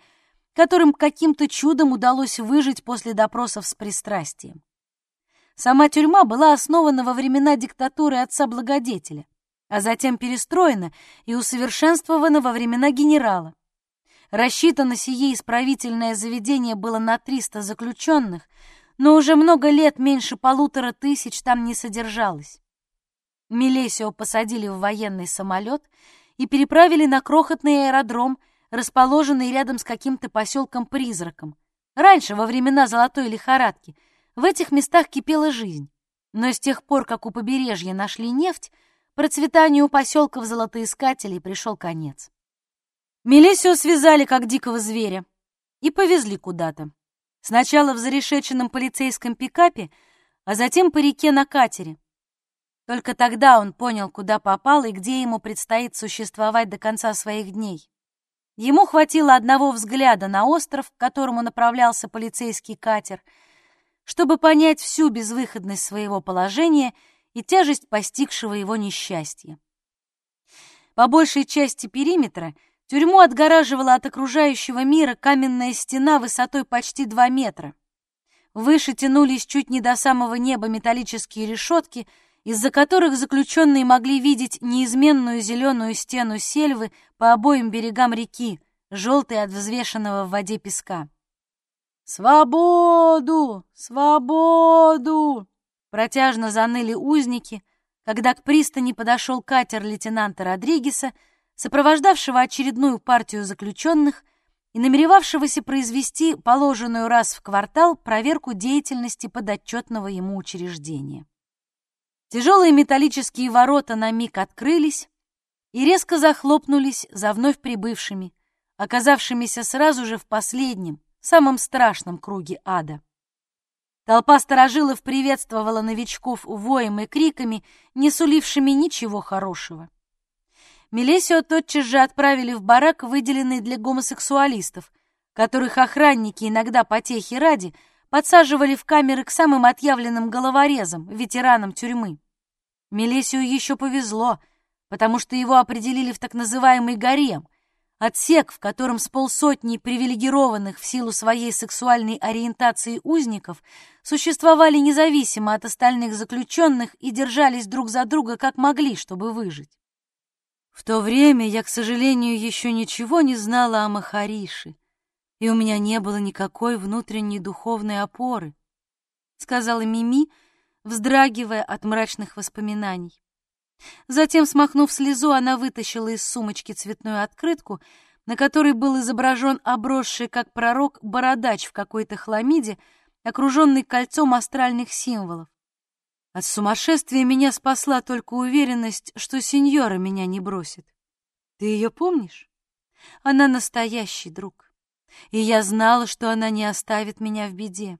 которым каким-то чудом удалось выжить после допросов с пристрастием. Сама тюрьма была основана во времена диктатуры отца-благодетеля, а затем перестроена и усовершенствована во времена генерала. Рассчитано сие исправительное заведение было на 300 заключенных, но уже много лет меньше полутора тысяч там не содержалось. Мелесио посадили в военный самолет и переправили на крохотный аэродром, расположенный рядом с каким-то поселком-призраком. Раньше, во времена золотой лихорадки, в этих местах кипела жизнь. Но с тех пор, как у побережья нашли нефть, процветанию поселков золотоискателей пришел конец. Мелесио связали, как дикого зверя, и повезли куда-то. Сначала в зарешеченном полицейском пикапе, а затем по реке на катере. Только тогда он понял, куда попал и где ему предстоит существовать до конца своих дней. Ему хватило одного взгляда на остров, к которому направлялся полицейский катер, чтобы понять всю безвыходность своего положения и тяжесть постигшего его несчастья. По большей части периметра тюрьму отгораживала от окружающего мира каменная стена высотой почти 2 метра. Выше тянулись чуть не до самого неба металлические решетки — из-за которых заключенные могли видеть неизменную зеленую стену сельвы по обоим берегам реки, желтой от взвешенного в воде песка. «Свободу! Свободу!» Протяжно заныли узники, когда к пристани подошел катер лейтенанта Родригеса, сопровождавшего очередную партию заключенных и намеревавшегося произвести положенную раз в квартал проверку деятельности подотчетного ему учреждения. Тяжелые металлические ворота на миг открылись и резко захлопнулись за вновь прибывшими, оказавшимися сразу же в последнем, самом страшном круге ада. Толпа сторожилов приветствовала новичков воем и криками, не сулившими ничего хорошего. Мелесио тотчас же отправили в барак, выделенный для гомосексуалистов, которых охранники иногда потехи ради подсаживали в камеры к самым отъявленным головорезам, ветеранам тюрьмы. Мелесию еще повезло, потому что его определили в так называемый гарем, отсек, в котором с полсотни привилегированных в силу своей сексуальной ориентации узников существовали независимо от остальных заключенных и держались друг за друга как могли, чтобы выжить. В то время я, к сожалению, еще ничего не знала о Махарише, и у меня не было никакой внутренней духовной опоры, — сказала Мими, — вздрагивая от мрачных воспоминаний. Затем, смахнув слезу, она вытащила из сумочки цветную открытку, на которой был изображен обросший, как пророк, бородач в какой-то хламиде, окруженный кольцом астральных символов. От сумасшествия меня спасла только уверенность, что сеньора меня не бросит. Ты ее помнишь? Она настоящий друг. И я знала, что она не оставит меня в беде.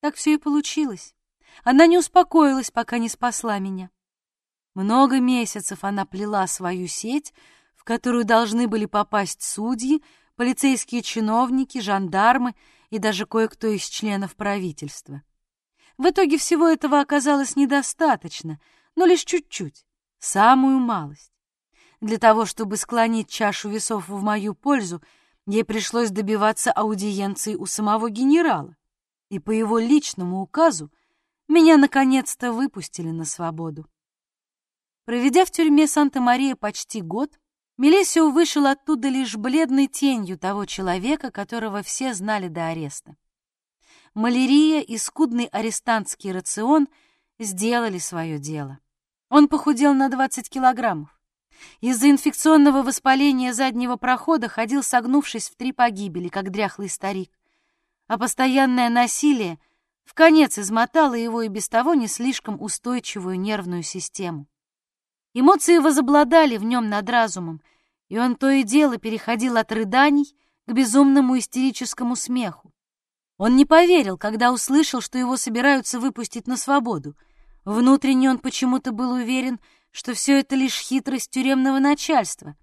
Так все и получилось. Она не успокоилась, пока не спасла меня. Много месяцев она плела свою сеть, в которую должны были попасть судьи, полицейские чиновники, жандармы и даже кое-кто из членов правительства. В итоге всего этого оказалось недостаточно, но лишь чуть-чуть, самую малость. Для того, чтобы склонить чашу весов в мою пользу, ей пришлось добиваться аудиенции у самого генерала, и по его личному указу меня наконец-то выпустили на свободу. Проведя в тюрьме Санта-Мария почти год, Мелесио вышел оттуда лишь бледной тенью того человека, которого все знали до ареста. Малярия и скудный арестантский рацион сделали свое дело. Он похудел на 20 килограммов. Из-за инфекционного воспаления заднего прохода ходил согнувшись в три погибели, как дряхлый старик. А постоянное насилие — в конец измотала его и без того не слишком устойчивую нервную систему. Эмоции возобладали в нем над разумом, и он то и дело переходил от рыданий к безумному истерическому смеху. Он не поверил, когда услышал, что его собираются выпустить на свободу. Внутренне он почему-то был уверен, что все это лишь хитрость тюремного начальства,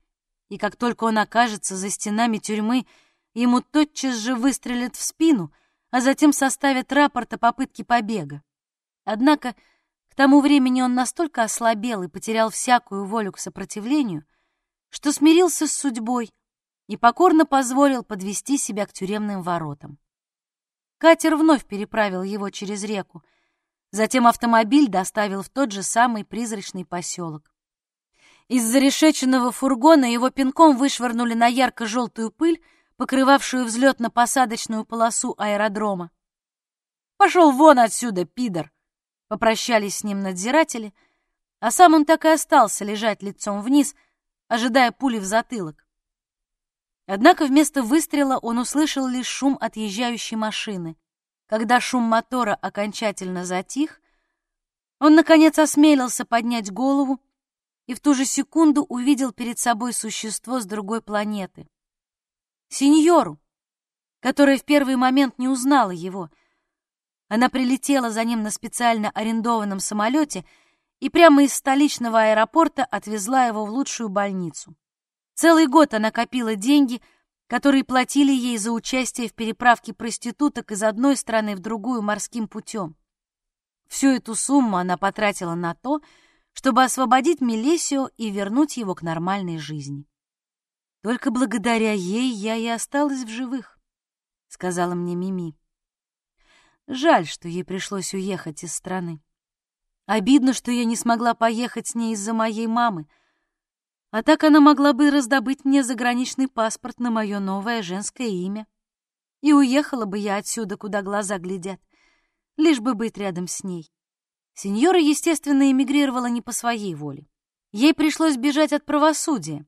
и как только он окажется за стенами тюрьмы, ему тотчас же выстрелят в спину — а затем составят рапорт о попытке побега. Однако тому времени он настолько ослабел и потерял всякую волю к сопротивлению, что смирился с судьбой и покорно позволил подвести себя к тюремным воротам. Катер вновь переправил его через реку, затем автомобиль доставил в тот же самый призрачный поселок. Из зарешеченного фургона его пинком вышвырнули на ярко-желтую пыль, покрывавшую взлетно-посадочную полосу аэродрома. «Пошел вон отсюда, пидор!» — попрощались с ним надзиратели, а сам он так и остался лежать лицом вниз, ожидая пули в затылок. Однако вместо выстрела он услышал лишь шум отъезжающей машины. Когда шум мотора окончательно затих, он, наконец, осмелился поднять голову и в ту же секунду увидел перед собой существо с другой планеты. Сеньору, которая в первый момент не узнала его. Она прилетела за ним на специально арендованном самолете и прямо из столичного аэропорта отвезла его в лучшую больницу. Целый год она копила деньги, которые платили ей за участие в переправке проституток из одной страны в другую морским путем. Всю эту сумму она потратила на то, чтобы освободить Мелесио и вернуть его к нормальной жизни. «Только благодаря ей я и осталась в живых», — сказала мне Мими. Жаль, что ей пришлось уехать из страны. Обидно, что я не смогла поехать с ней из-за моей мамы — а так она могла бы раздобыть мне заграничный паспорт на мое новое женское имя. И уехала бы я отсюда, куда глаза глядят, лишь бы быть рядом с ней. Сеньора, естественно, эмигрировала не по своей воле. Ей пришлось бежать от правосудия,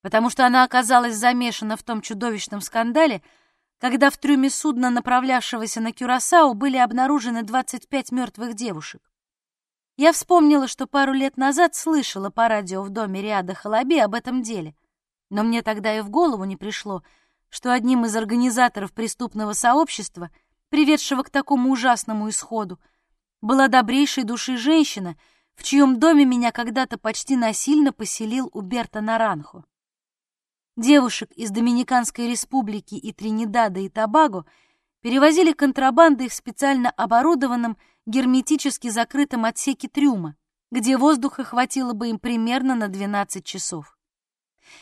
потому что она оказалась замешана в том чудовищном скандале, когда в трюме судна, направлявшегося на Кюрасау, были обнаружены 25 мертвых девушек. Я вспомнила, что пару лет назад слышала по радио в доме Риада Халаби об этом деле, но мне тогда и в голову не пришло, что одним из организаторов преступного сообщества, приведшего к такому ужасному исходу, была добрейшей души женщина, в чьем доме меня когда-то почти насильно поселил Уберто Наранхо. Девушек из Доминиканской республики и Тринидада и Тобаго перевозили контрабандой в специально оборудованном герметически закрытом отсеке трюма, где воздуха хватило бы им примерно на 12 часов.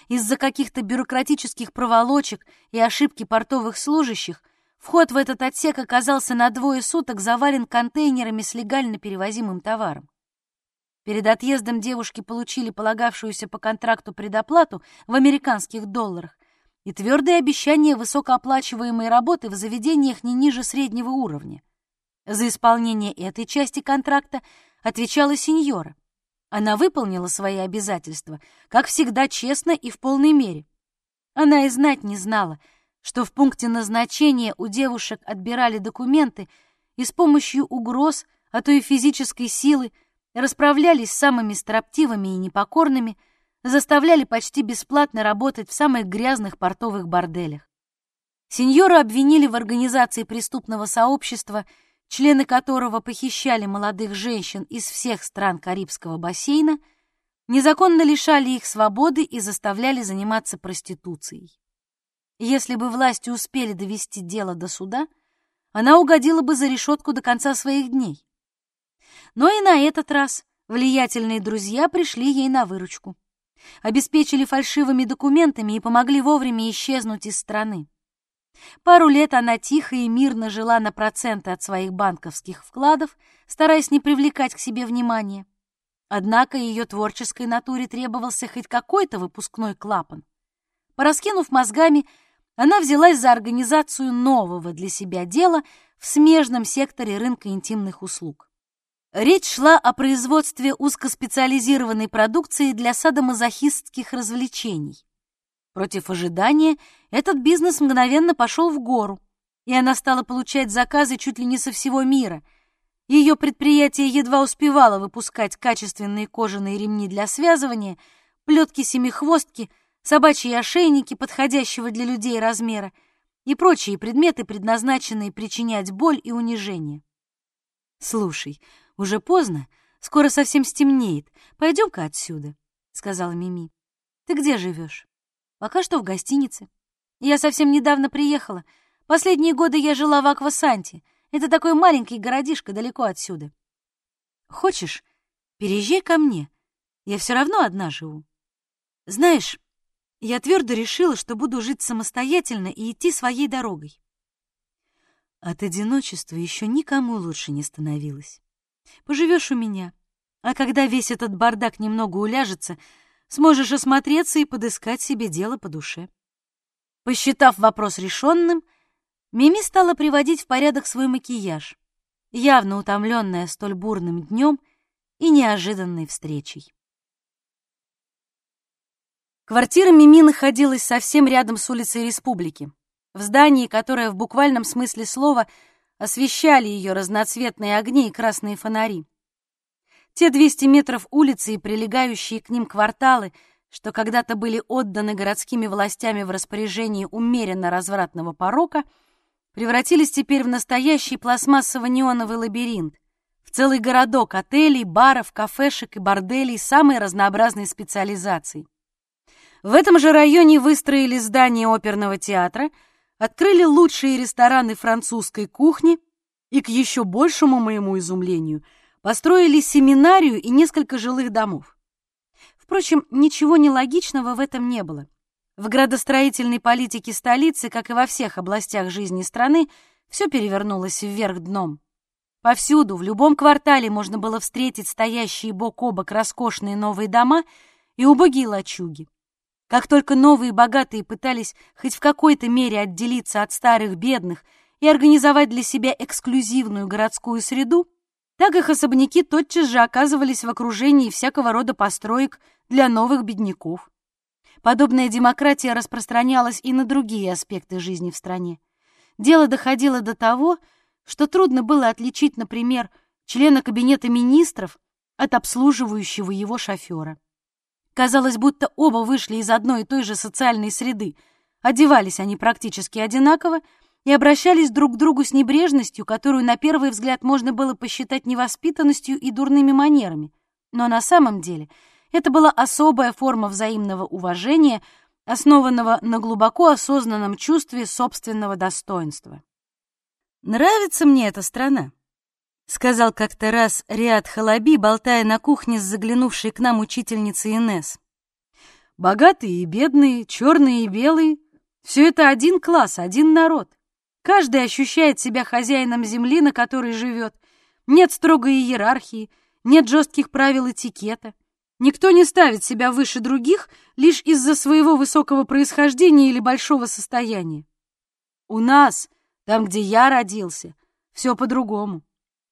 Из-за каких-то бюрократических проволочек и ошибки портовых служащих вход в этот отсек оказался на двое суток завален контейнерами с легально перевозимым товаром. Перед отъездом девушки получили полагавшуюся по контракту предоплату в американских долларах и твердое обещание высокооплачиваемой работы в заведениях не ниже среднего уровня. За исполнение этой части контракта отвечала сеньора. Она выполнила свои обязательства, как всегда, честно и в полной мере. Она и знать не знала, что в пункте назначения у девушек отбирали документы и с помощью угроз, а то и физической силы, расправлялись с самыми строптивыми и непокорными, заставляли почти бесплатно работать в самых грязных портовых борделях. Сеньору обвинили в организации преступного сообщества – члены которого похищали молодых женщин из всех стран Карибского бассейна, незаконно лишали их свободы и заставляли заниматься проституцией. Если бы власти успели довести дело до суда, она угодила бы за решетку до конца своих дней. Но и на этот раз влиятельные друзья пришли ей на выручку. Обеспечили фальшивыми документами и помогли вовремя исчезнуть из страны. Пару лет она тихо и мирно жила на проценты от своих банковских вкладов, стараясь не привлекать к себе внимания. Однако ее творческой натуре требовался хоть какой-то выпускной клапан. Пораскинув мозгами, она взялась за организацию нового для себя дела в смежном секторе рынка интимных услуг. Речь шла о производстве узкоспециализированной продукции для садомазохистских развлечений. Против ожидания этот бизнес мгновенно пошел в гору, и она стала получать заказы чуть ли не со всего мира. Ее предприятие едва успевало выпускать качественные кожаные ремни для связывания, плетки-семихвостки, собачьи ошейники подходящего для людей размера и прочие предметы, предназначенные причинять боль и унижение. «Слушай, уже поздно, скоро совсем стемнеет. Пойдем-ка отсюда», — сказала Мими. «Ты где живешь?» Пока что в гостинице. Я совсем недавно приехала. Последние годы я жила в Аквасанте. Это такой маленький городишко далеко отсюда. Хочешь, переезжай ко мне. Я все равно одна живу. Знаешь, я твердо решила, что буду жить самостоятельно и идти своей дорогой. От одиночества еще никому лучше не становилось. Поживешь у меня, а когда весь этот бардак немного уляжется, сможешь осмотреться и подыскать себе дело по душе. Посчитав вопрос решенным, Мими стала приводить в порядок свой макияж, явно утомленная столь бурным днем и неожиданной встречей. Квартира Мими находилась совсем рядом с улицей Республики, в здании, которое в буквальном смысле слова освещали ее разноцветные огни и красные фонари. Те 200 метров улицы и прилегающие к ним кварталы, что когда-то были отданы городскими властями в распоряжение умеренно развратного порока, превратились теперь в настоящий пластмассово-неоновый лабиринт, в целый городок отелей, баров, кафешек и борделей самой разнообразной специализации. В этом же районе выстроили здание оперного театра, открыли лучшие рестораны французской кухни и, к еще большему моему изумлению, построили семинарию и несколько жилых домов. Впрочем, ничего нелогичного в этом не было. В градостроительной политике столицы, как и во всех областях жизни страны, все перевернулось вверх дном. Повсюду, в любом квартале можно было встретить стоящие бок о бок роскошные новые дома и убогие лачуги. Как только новые богатые пытались хоть в какой-то мере отделиться от старых бедных и организовать для себя эксклюзивную городскую среду, так их особняки тотчас же оказывались в окружении всякого рода построек для новых бедняков. Подобная демократия распространялась и на другие аспекты жизни в стране. Дело доходило до того, что трудно было отличить, например, члена кабинета министров от обслуживающего его шофера. Казалось, будто оба вышли из одной и той же социальной среды. Одевались они практически одинаково и обращались друг к другу с небрежностью, которую на первый взгляд можно было посчитать невоспитанностью и дурными манерами. Но на самом деле это была особая форма взаимного уважения, основанного на глубоко осознанном чувстве собственного достоинства. «Нравится мне эта страна», — сказал как-то раз Риад Халаби, болтая на кухне с заглянувшей к нам учительницей Инес. «Богатые и бедные, черные и белые — все это один класс, один народ. Каждый ощущает себя хозяином земли, на которой живет. Нет строгой иерархии, нет жестких правил этикета. Никто не ставит себя выше других лишь из-за своего высокого происхождения или большого состояния. У нас, там, где я родился, все по-другому.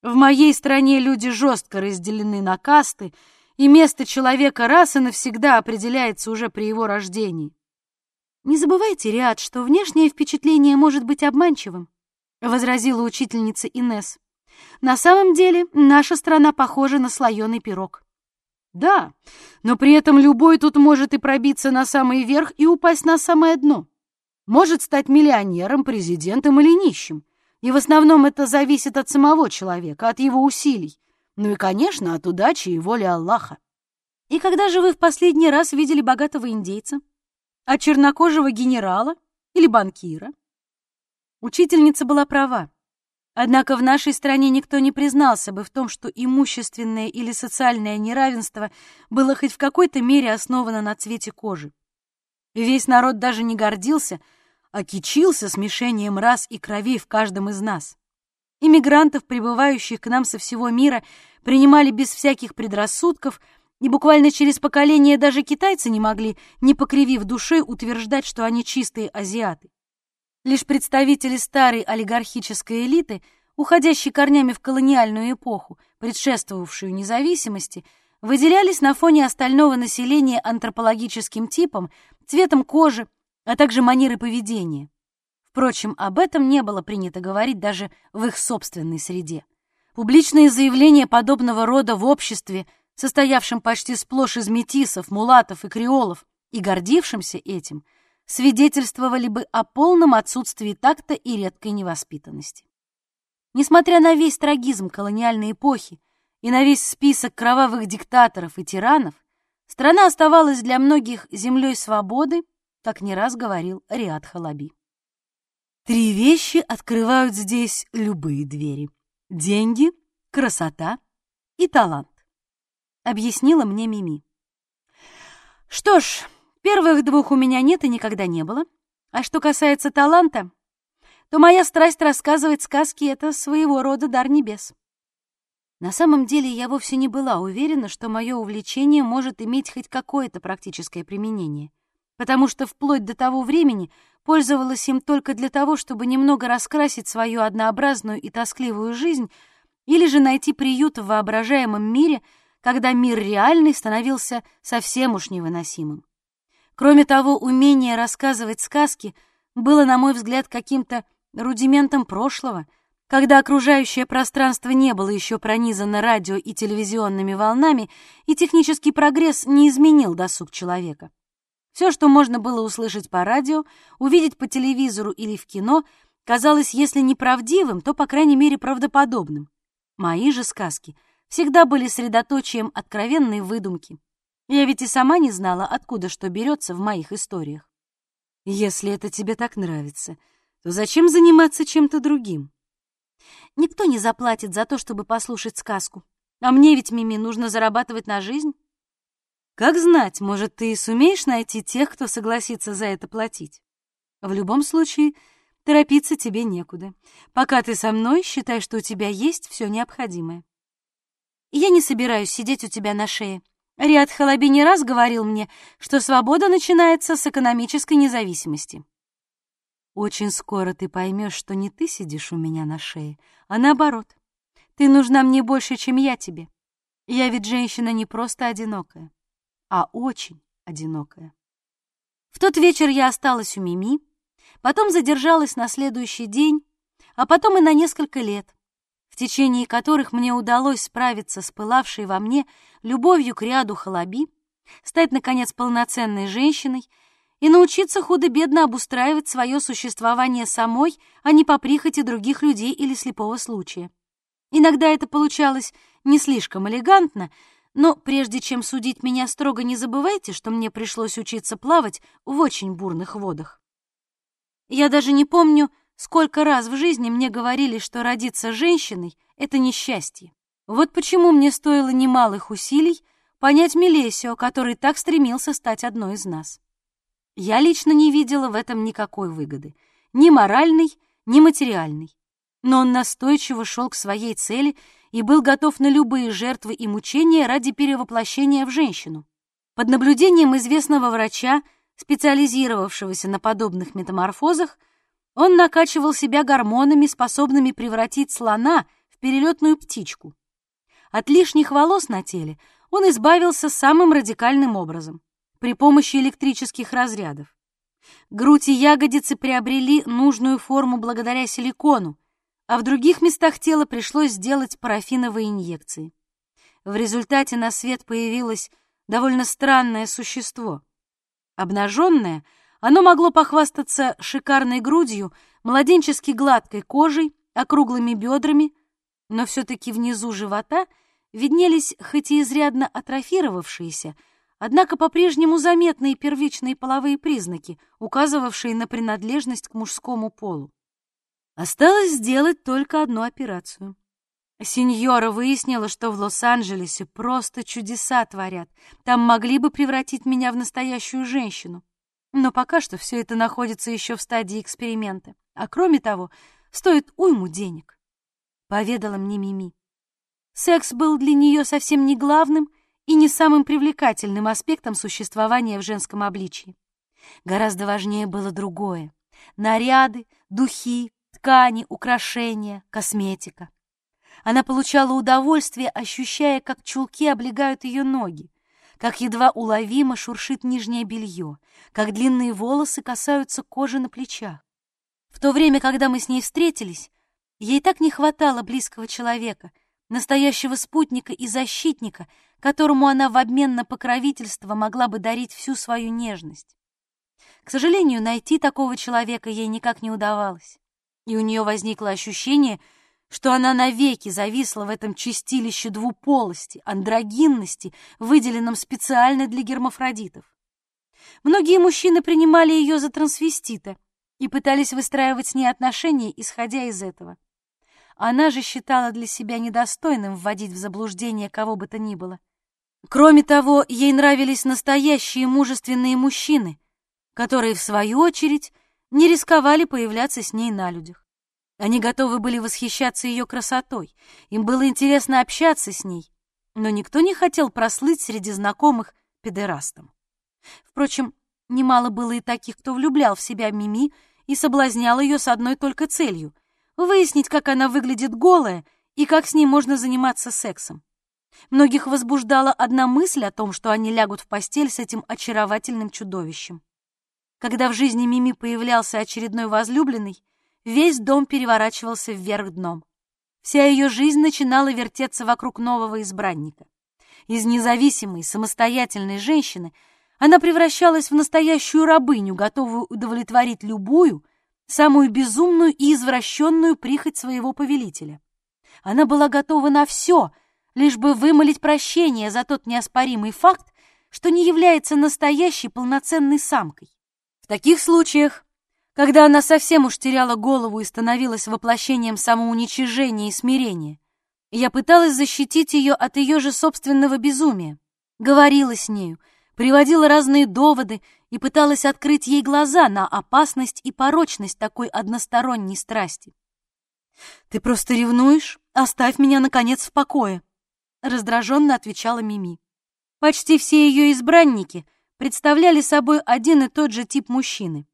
В моей стране люди жестко разделены на касты, и место человека раз и навсегда определяется уже при его рождении. «Не забывайте, Риад, что внешнее впечатление может быть обманчивым», — возразила учительница Инес. «На самом деле наша страна похожа на слоеный пирог». «Да, но при этом любой тут может и пробиться на самый верх и упасть на самое дно. Может стать миллионером, президентом или нищим. И в основном это зависит от самого человека, от его усилий. Ну и, конечно, от удачи и воли Аллаха. И когда же вы в последний раз видели богатого индейца? А чернокожего генерала или банкира? Учительница была права. Однако в нашей стране никто не признался бы в том, что имущественное или социальное неравенство было хоть в какой-то мере основано на цвете кожи. Весь народ даже не гордился – окичился смешением рас и кровей в каждом из нас. Иммигрантов, прибывающих к нам со всего мира, принимали без всяких предрассудков, и буквально через поколение даже китайцы не могли, не покривив душой, утверждать, что они чистые азиаты. Лишь представители старой олигархической элиты, уходящей корнями в колониальную эпоху, предшествовавшую независимости, выделялись на фоне остального населения антропологическим типом, цветом кожи, а также манеры поведения. Впрочем, об этом не было принято говорить даже в их собственной среде. Публичные заявления подобного рода в обществе, состоявшем почти сплошь из метисов, мулатов и креолов, и гордившимся этим, свидетельствовали бы о полном отсутствии такта и редкой невоспитанности. Несмотря на весь трагизм колониальной эпохи и на весь список кровавых диктаторов и тиранов, страна оставалась для многих землей свободы как не раз говорил Риад Халаби. Три вещи открывают здесь любые двери. Деньги, красота и талант, объяснила мне Мими. Что ж, первых двух у меня нет и никогда не было. А что касается таланта, то моя страсть рассказывать сказки — это своего рода дар небес. На самом деле я вовсе не была уверена, что мое увлечение может иметь хоть какое-то практическое применение, потому что вплоть до того времени пользовалась им только для того, чтобы немного раскрасить свою однообразную и тоскливую жизнь или же найти приют в воображаемом мире, когда мир реальный становился совсем уж невыносимым. Кроме того, умение рассказывать сказки было, на мой взгляд, каким-то рудиментом прошлого, когда окружающее пространство не было еще пронизано радио и телевизионными волнами, и технический прогресс не изменил досуг человека. Все, что можно было услышать по радио, увидеть по телевизору или в кино, казалось, если не правдивым, то, по крайней мере, правдоподобным. Мои же сказки всегда были средоточием откровенной выдумки, я ведь и сама не знала, откуда что берется в моих историях. Если это тебе так нравится, то зачем заниматься чем-то другим? Никто не заплатит за то, чтобы послушать сказку. А мне ведь, Мими, нужно зарабатывать на жизнь. Как знать, может, ты и сумеешь найти тех, кто согласится за это платить. В любом случае, торопиться тебе некуда. Пока ты со мной, считай, что у тебя есть все необходимое. Я не собираюсь сидеть у тебя на шее. Риад Халаби не раз говорил мне, что свобода начинается с экономической независимости. Очень скоро ты поймешь, что не ты сидишь у меня на шее, а наоборот. Ты нужна мне больше, чем я тебе. Я ведь женщина не просто одинокая, а очень одинокая. В тот вечер я осталась у Мими, потом задержалась на следующий день, а потом и на несколько лет в течение которых мне удалось справиться с пылавшей во мне любовью к ряду халаби, стать, наконец, полноценной женщиной и научиться худо-бедно обустраивать свое существование самой, а не по прихоти других людей или слепого случая. Иногда это получалось не слишком элегантно, но прежде чем судить меня строго, не забывайте, что мне пришлось учиться плавать в очень бурных водах. Я даже не помню, Сколько раз в жизни мне говорили, что родиться женщиной — это несчастье. Вот почему мне стоило немалых усилий понять Мелесио, который так стремился стать одной из нас. Я лично не видела в этом никакой выгоды, ни моральной, ни материальной. Но он настойчиво шел к своей цели и был готов на любые жертвы и мучения ради перевоплощения в женщину. Под наблюдением известного врача, специализировавшегося на подобных метаморфозах, он накачивал себя гормонами, способными превратить слона в перелетную птичку. От лишних волос на теле он избавился самым радикальным образом — при помощи электрических разрядов. Грудь и ягодицы приобрели нужную форму благодаря силикону, а в других местах тела пришлось сделать парафиновые инъекции. В результате на свет появилось довольно странное существо. Обнаженное — оно могло похвастаться шикарной грудью, младенчески гладкой кожей, округлыми бедрами, но все-таки внизу живота виднелись хоть и изрядно атрофировавшиеся, однако по-прежнему заметные первичные половые признаки, указывавшие на принадлежность к мужскому полу. Осталось сделать только одну операцию. Сеньора выяснила, что в Лос-Анджелесе просто чудеса творят. Там могли бы превратить меня в настоящую женщину. Но пока что все это находится еще в стадии эксперимента. А кроме того, стоит уйму денег, — поведала мне Мими. Секс был для нее совсем не главным и не самым привлекательным аспектом существования в женском обличии. Гораздо важнее было другое — наряды, духи, ткани, украшения, косметика. Она получала удовольствие, ощущая, как чулки облегают ее ноги, как едва уловимо шуршит нижнее белье, как длинные волосы касаются кожи на плечах. В то время, когда мы с ней встретились, ей так не хватало близкого человека, настоящего спутника и защитника, которому она в обмен на покровительство могла бы дарить всю свою нежность. К сожалению, найти такого человека ей никак не удавалось, и у нее возникло ощущение, что она навеки зависла в этом чистилище двуполости, андрогинности, выделенном специально для гермафродитов. Многие мужчины принимали ее за трансвестита и пытались выстраивать с ней отношения, исходя из этого. она же считала для себя недостойным вводить в заблуждение кого бы то ни было. Кроме того, ей нравились настоящие мужественные мужчины, которые, в свою очередь, не рисковали появляться с ней на людях. Они готовы были восхищаться ее красотой, им было интересно общаться с ней, но никто не хотел прослыть среди знакомых педерастом. Впрочем, немало было и таких, кто влюблял в себя Мими и соблазнял ее с одной только целью — выяснить, как она выглядит голая и как с ней можно заниматься сексом. Многих возбуждала одна мысль о том, что они лягут в постель с этим очаровательным чудовищем. Когда в жизни Мими появлялся очередной возлюбленный, весь дом переворачивался вверх дном. Вся ее жизнь начинала вертеться вокруг нового избранника. Из независимой, самостоятельной женщины она превращалась в настоящую рабыню, готовую удовлетворить любую, самую безумную и извращенную прихоть своего повелителя. Она была готова на все, лишь бы вымолить прощение за тот неоспоримый факт, что не является настоящей полноценной самкой. В таких случаях, когда она совсем уж теряла голову и становилась воплощением самоуничижения и смирения, я пыталась защитить ее от ее же собственного безумия, говорила с нею, приводила разные доводы и пыталась открыть ей глаза на опасность и порочность такой односторонней страсти. «Ты просто ревнуешь? Оставь меня, наконец, в покое!» раздраженно отвечала Мими. Почти все ее избранники представляли собой один и тот же тип мужчины.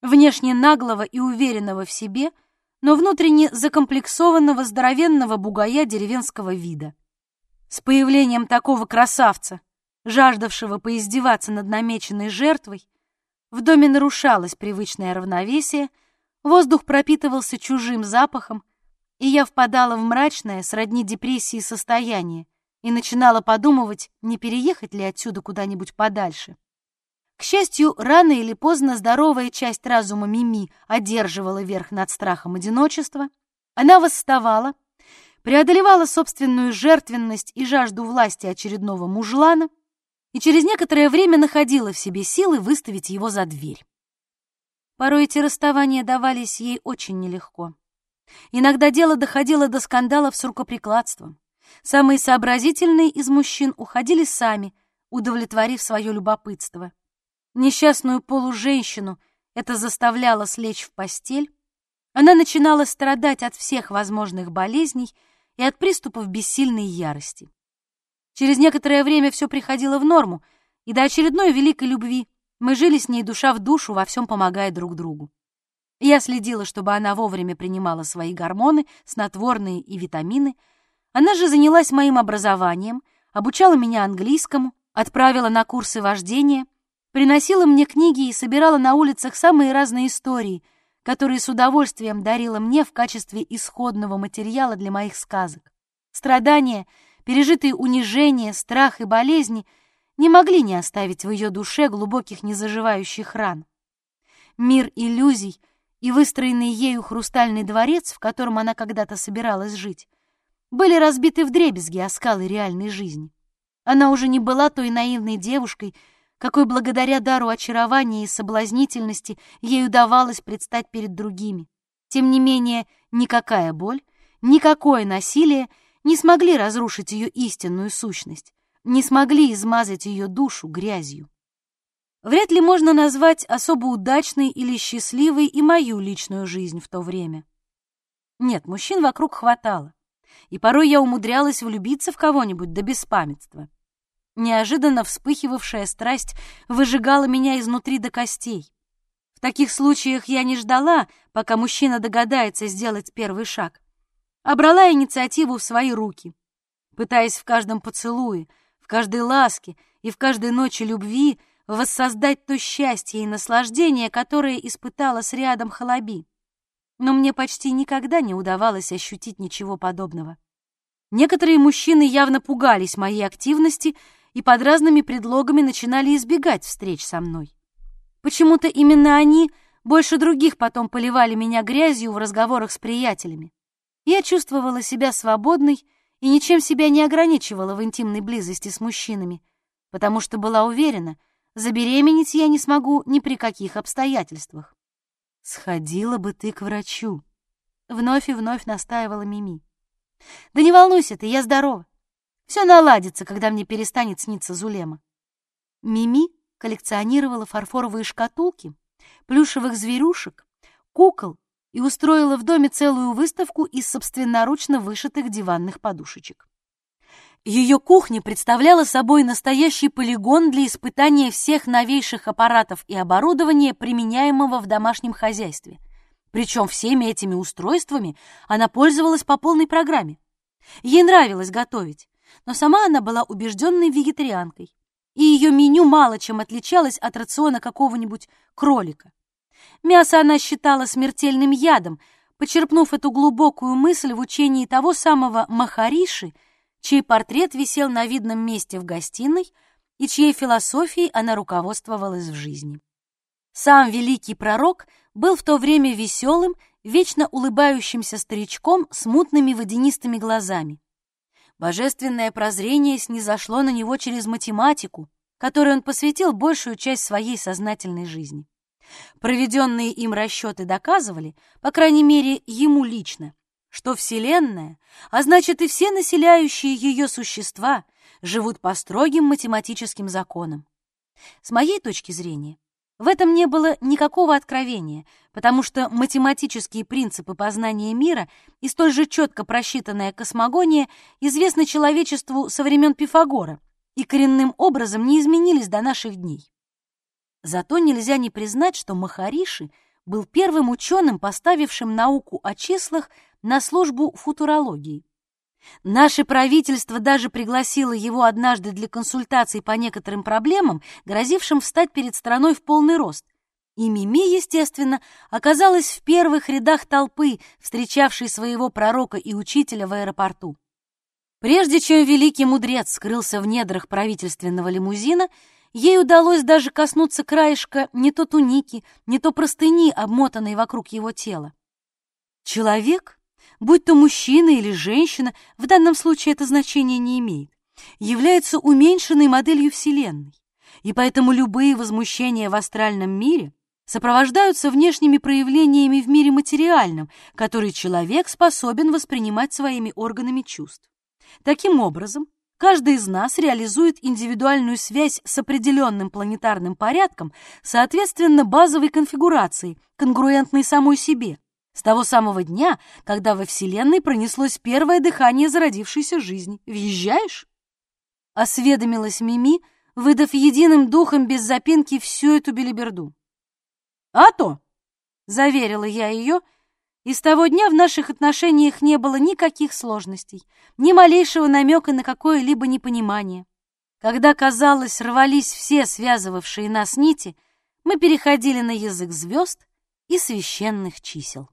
Внешне наглого и уверенного в себе, но внутренне закомплексованного здоровенного бугая деревенского вида. С появлением такого красавца, жаждавшего поиздеваться над намеченной жертвой, в доме нарушалось привычное равновесие, воздух пропитывался чужим запахом, и я впадала в мрачное, сродни депрессии состояние, и начинала подумывать, не переехать ли отсюда куда-нибудь подальше. К счастью, рано или поздно здоровая часть разума Мими одерживала верх над страхом одиночества. Она восставала, преодолевала собственную жертвенность и жажду власти очередного мужлана и через некоторое время находила в себе силы выставить его за дверь. Порой эти расставания давались ей очень нелегко. Иногда дело доходило до скандалов с рукоприкладством. Самые сообразительные из мужчин уходили сами, удовлетворив свое любопытство. Несчастную полуженщину это заставляло слечь в постель. Она начинала страдать от всех возможных болезней и от приступов бессильной ярости. Через некоторое время все приходило в норму, и до очередной великой любви мы жили с ней душа в душу, во всем помогая друг другу. Я следила, чтобы она вовремя принимала свои гормоны, снотворные и витамины. Она же занялась моим образованием, обучала меня английскому, отправила на курсы вождения, приносила мне книги и собирала на улицах самые разные истории, которые с удовольствием дарила мне в качестве исходного материала для моих сказок. Страдания, пережитые унижения, страх и болезни не могли не оставить в ее душе глубоких незаживающих ран. Мир иллюзий — и выстроенный ею хрустальный дворец, в котором она когда-то собиралась жить, были разбиты вдребезги о скалы реальной жизни. Она уже не была той наивной девушкой, какой благодаря дару очарования и соблазнительности ей удавалось предстать перед другими. Тем не менее, никакая боль, никакое насилие не смогли разрушить ее истинную сущность, не смогли измазать ее душу грязью. Вряд ли можно назвать особо удачной или счастливой и мою личную жизнь в то время. Нет, мужчин вокруг хватало, и порой я умудрялась влюбиться в кого-нибудь до беспамятства. Неожиданно вспыхивавшая страсть выжигала меня изнутри до костей. В таких случаях я не ждала, пока мужчина догадается сделать первый шаг, а брала инициативу в свои руки, пытаясь в каждом поцелуе, в каждой ласке и в каждой ночи любви воссоздать то счастье и наслаждение, которое испытала с рядом Халаби. Но мне почти никогда не удавалось ощутить ничего подобного. Некоторые мужчины явно пугались моей активности и под разными предлогами начинали избегать встреч со мной. Почему-то именно они больше других потом поливали меня грязью в разговорах с приятелями. Я чувствовала себя свободной и ничем себя не ограничивала в интимной близости с мужчинами, потому что была уверена — Забеременеть я не смогу ни при каких обстоятельствах. Сходила бы ты к врачу, Вновь и вновь настаивала Мими. Да не волнуйся ты, я здорова. Все наладится, когда мне перестанет сниться Зулема. Мими коллекционировала фарфоровые шкатулки, плюшевых зверюшек, кукол и устроила в доме целую выставку из собственноручно вышитых диванных подушечек. Ее кухня представляла собой настоящий полигон для испытания всех новейших аппаратов и оборудования, применяемого в домашнем хозяйстве. Причем всеми этими устройствами она пользовалась по полной программе. Ей нравилось готовить, но сама она была убежденной вегетарианкой, и ее меню мало чем отличалось от рациона какого-нибудь кролика. Мясо она считала смертельным ядом, почерпнув эту глубокую мысль в учении того самого Махариши, чей портрет висел на видном месте в гостиной и чьей философией она руководствовалась в жизни. Сам великий пророк был в то время веселым, вечно улыбающимся старичком с мутными водянистыми глазами. Божественное прозрение снизошло на него через математику, которой он посвятил большую часть своей сознательной жизни. Проведенные им расчеты доказывали, по крайней мере, ему лично, что Вселенная, а значит и все населяющие ее существа, живут по строгим математическим законам. С моей точки зрения, в этом не было никакого откровения, потому что математические принципы познания мира и столь же четко просчитанная космогония известны человечеству со времен Пифагора и коренным образом не изменились до наших дней. Зато нельзя не признать, что Махариши был первым ученым, поставившим науку о числах на службу футурологии. Наше правительство даже пригласило его однажды для консультаций по некоторым проблемам, грозившим встать перед страной в полный рост. И Мими, естественно, оказалась в первых рядах толпы, встречавшей своего пророка и учителя в аэропорту. Прежде чем великий мудрец скрылся в недрах правительственного лимузина, ей удалось даже коснуться краешка не то туники, не то простыни, обмотанной вокруг его тела. Человек будь то мужчина или женщина, в данном случае это значение не имеет, является уменьшенной моделью Вселенной, и поэтому любые возмущения в астральном мире сопровождаются внешними проявлениями в мире материальном, который человек способен воспринимать своими органами чувств. Таким образом, каждый из нас реализует индивидуальную связь с определенным планетарным порядком, соответственно базовой конфигурации, конгруентной самой себе, с того самого дня, когда во Вселенной пронеслось первое дыхание зародившейся жизни. Въезжаешь? Осведомилась Мими, выдав единым духом без запинки всю эту белиберду. «А то!» — заверила я ее, и с того дня в наших отношениях не было никаких сложностей, ни малейшего намека на какое-либо непонимание. Когда, казалось, рвались все связывавшие нас нити, мы переходили на язык звезд и священных чисел.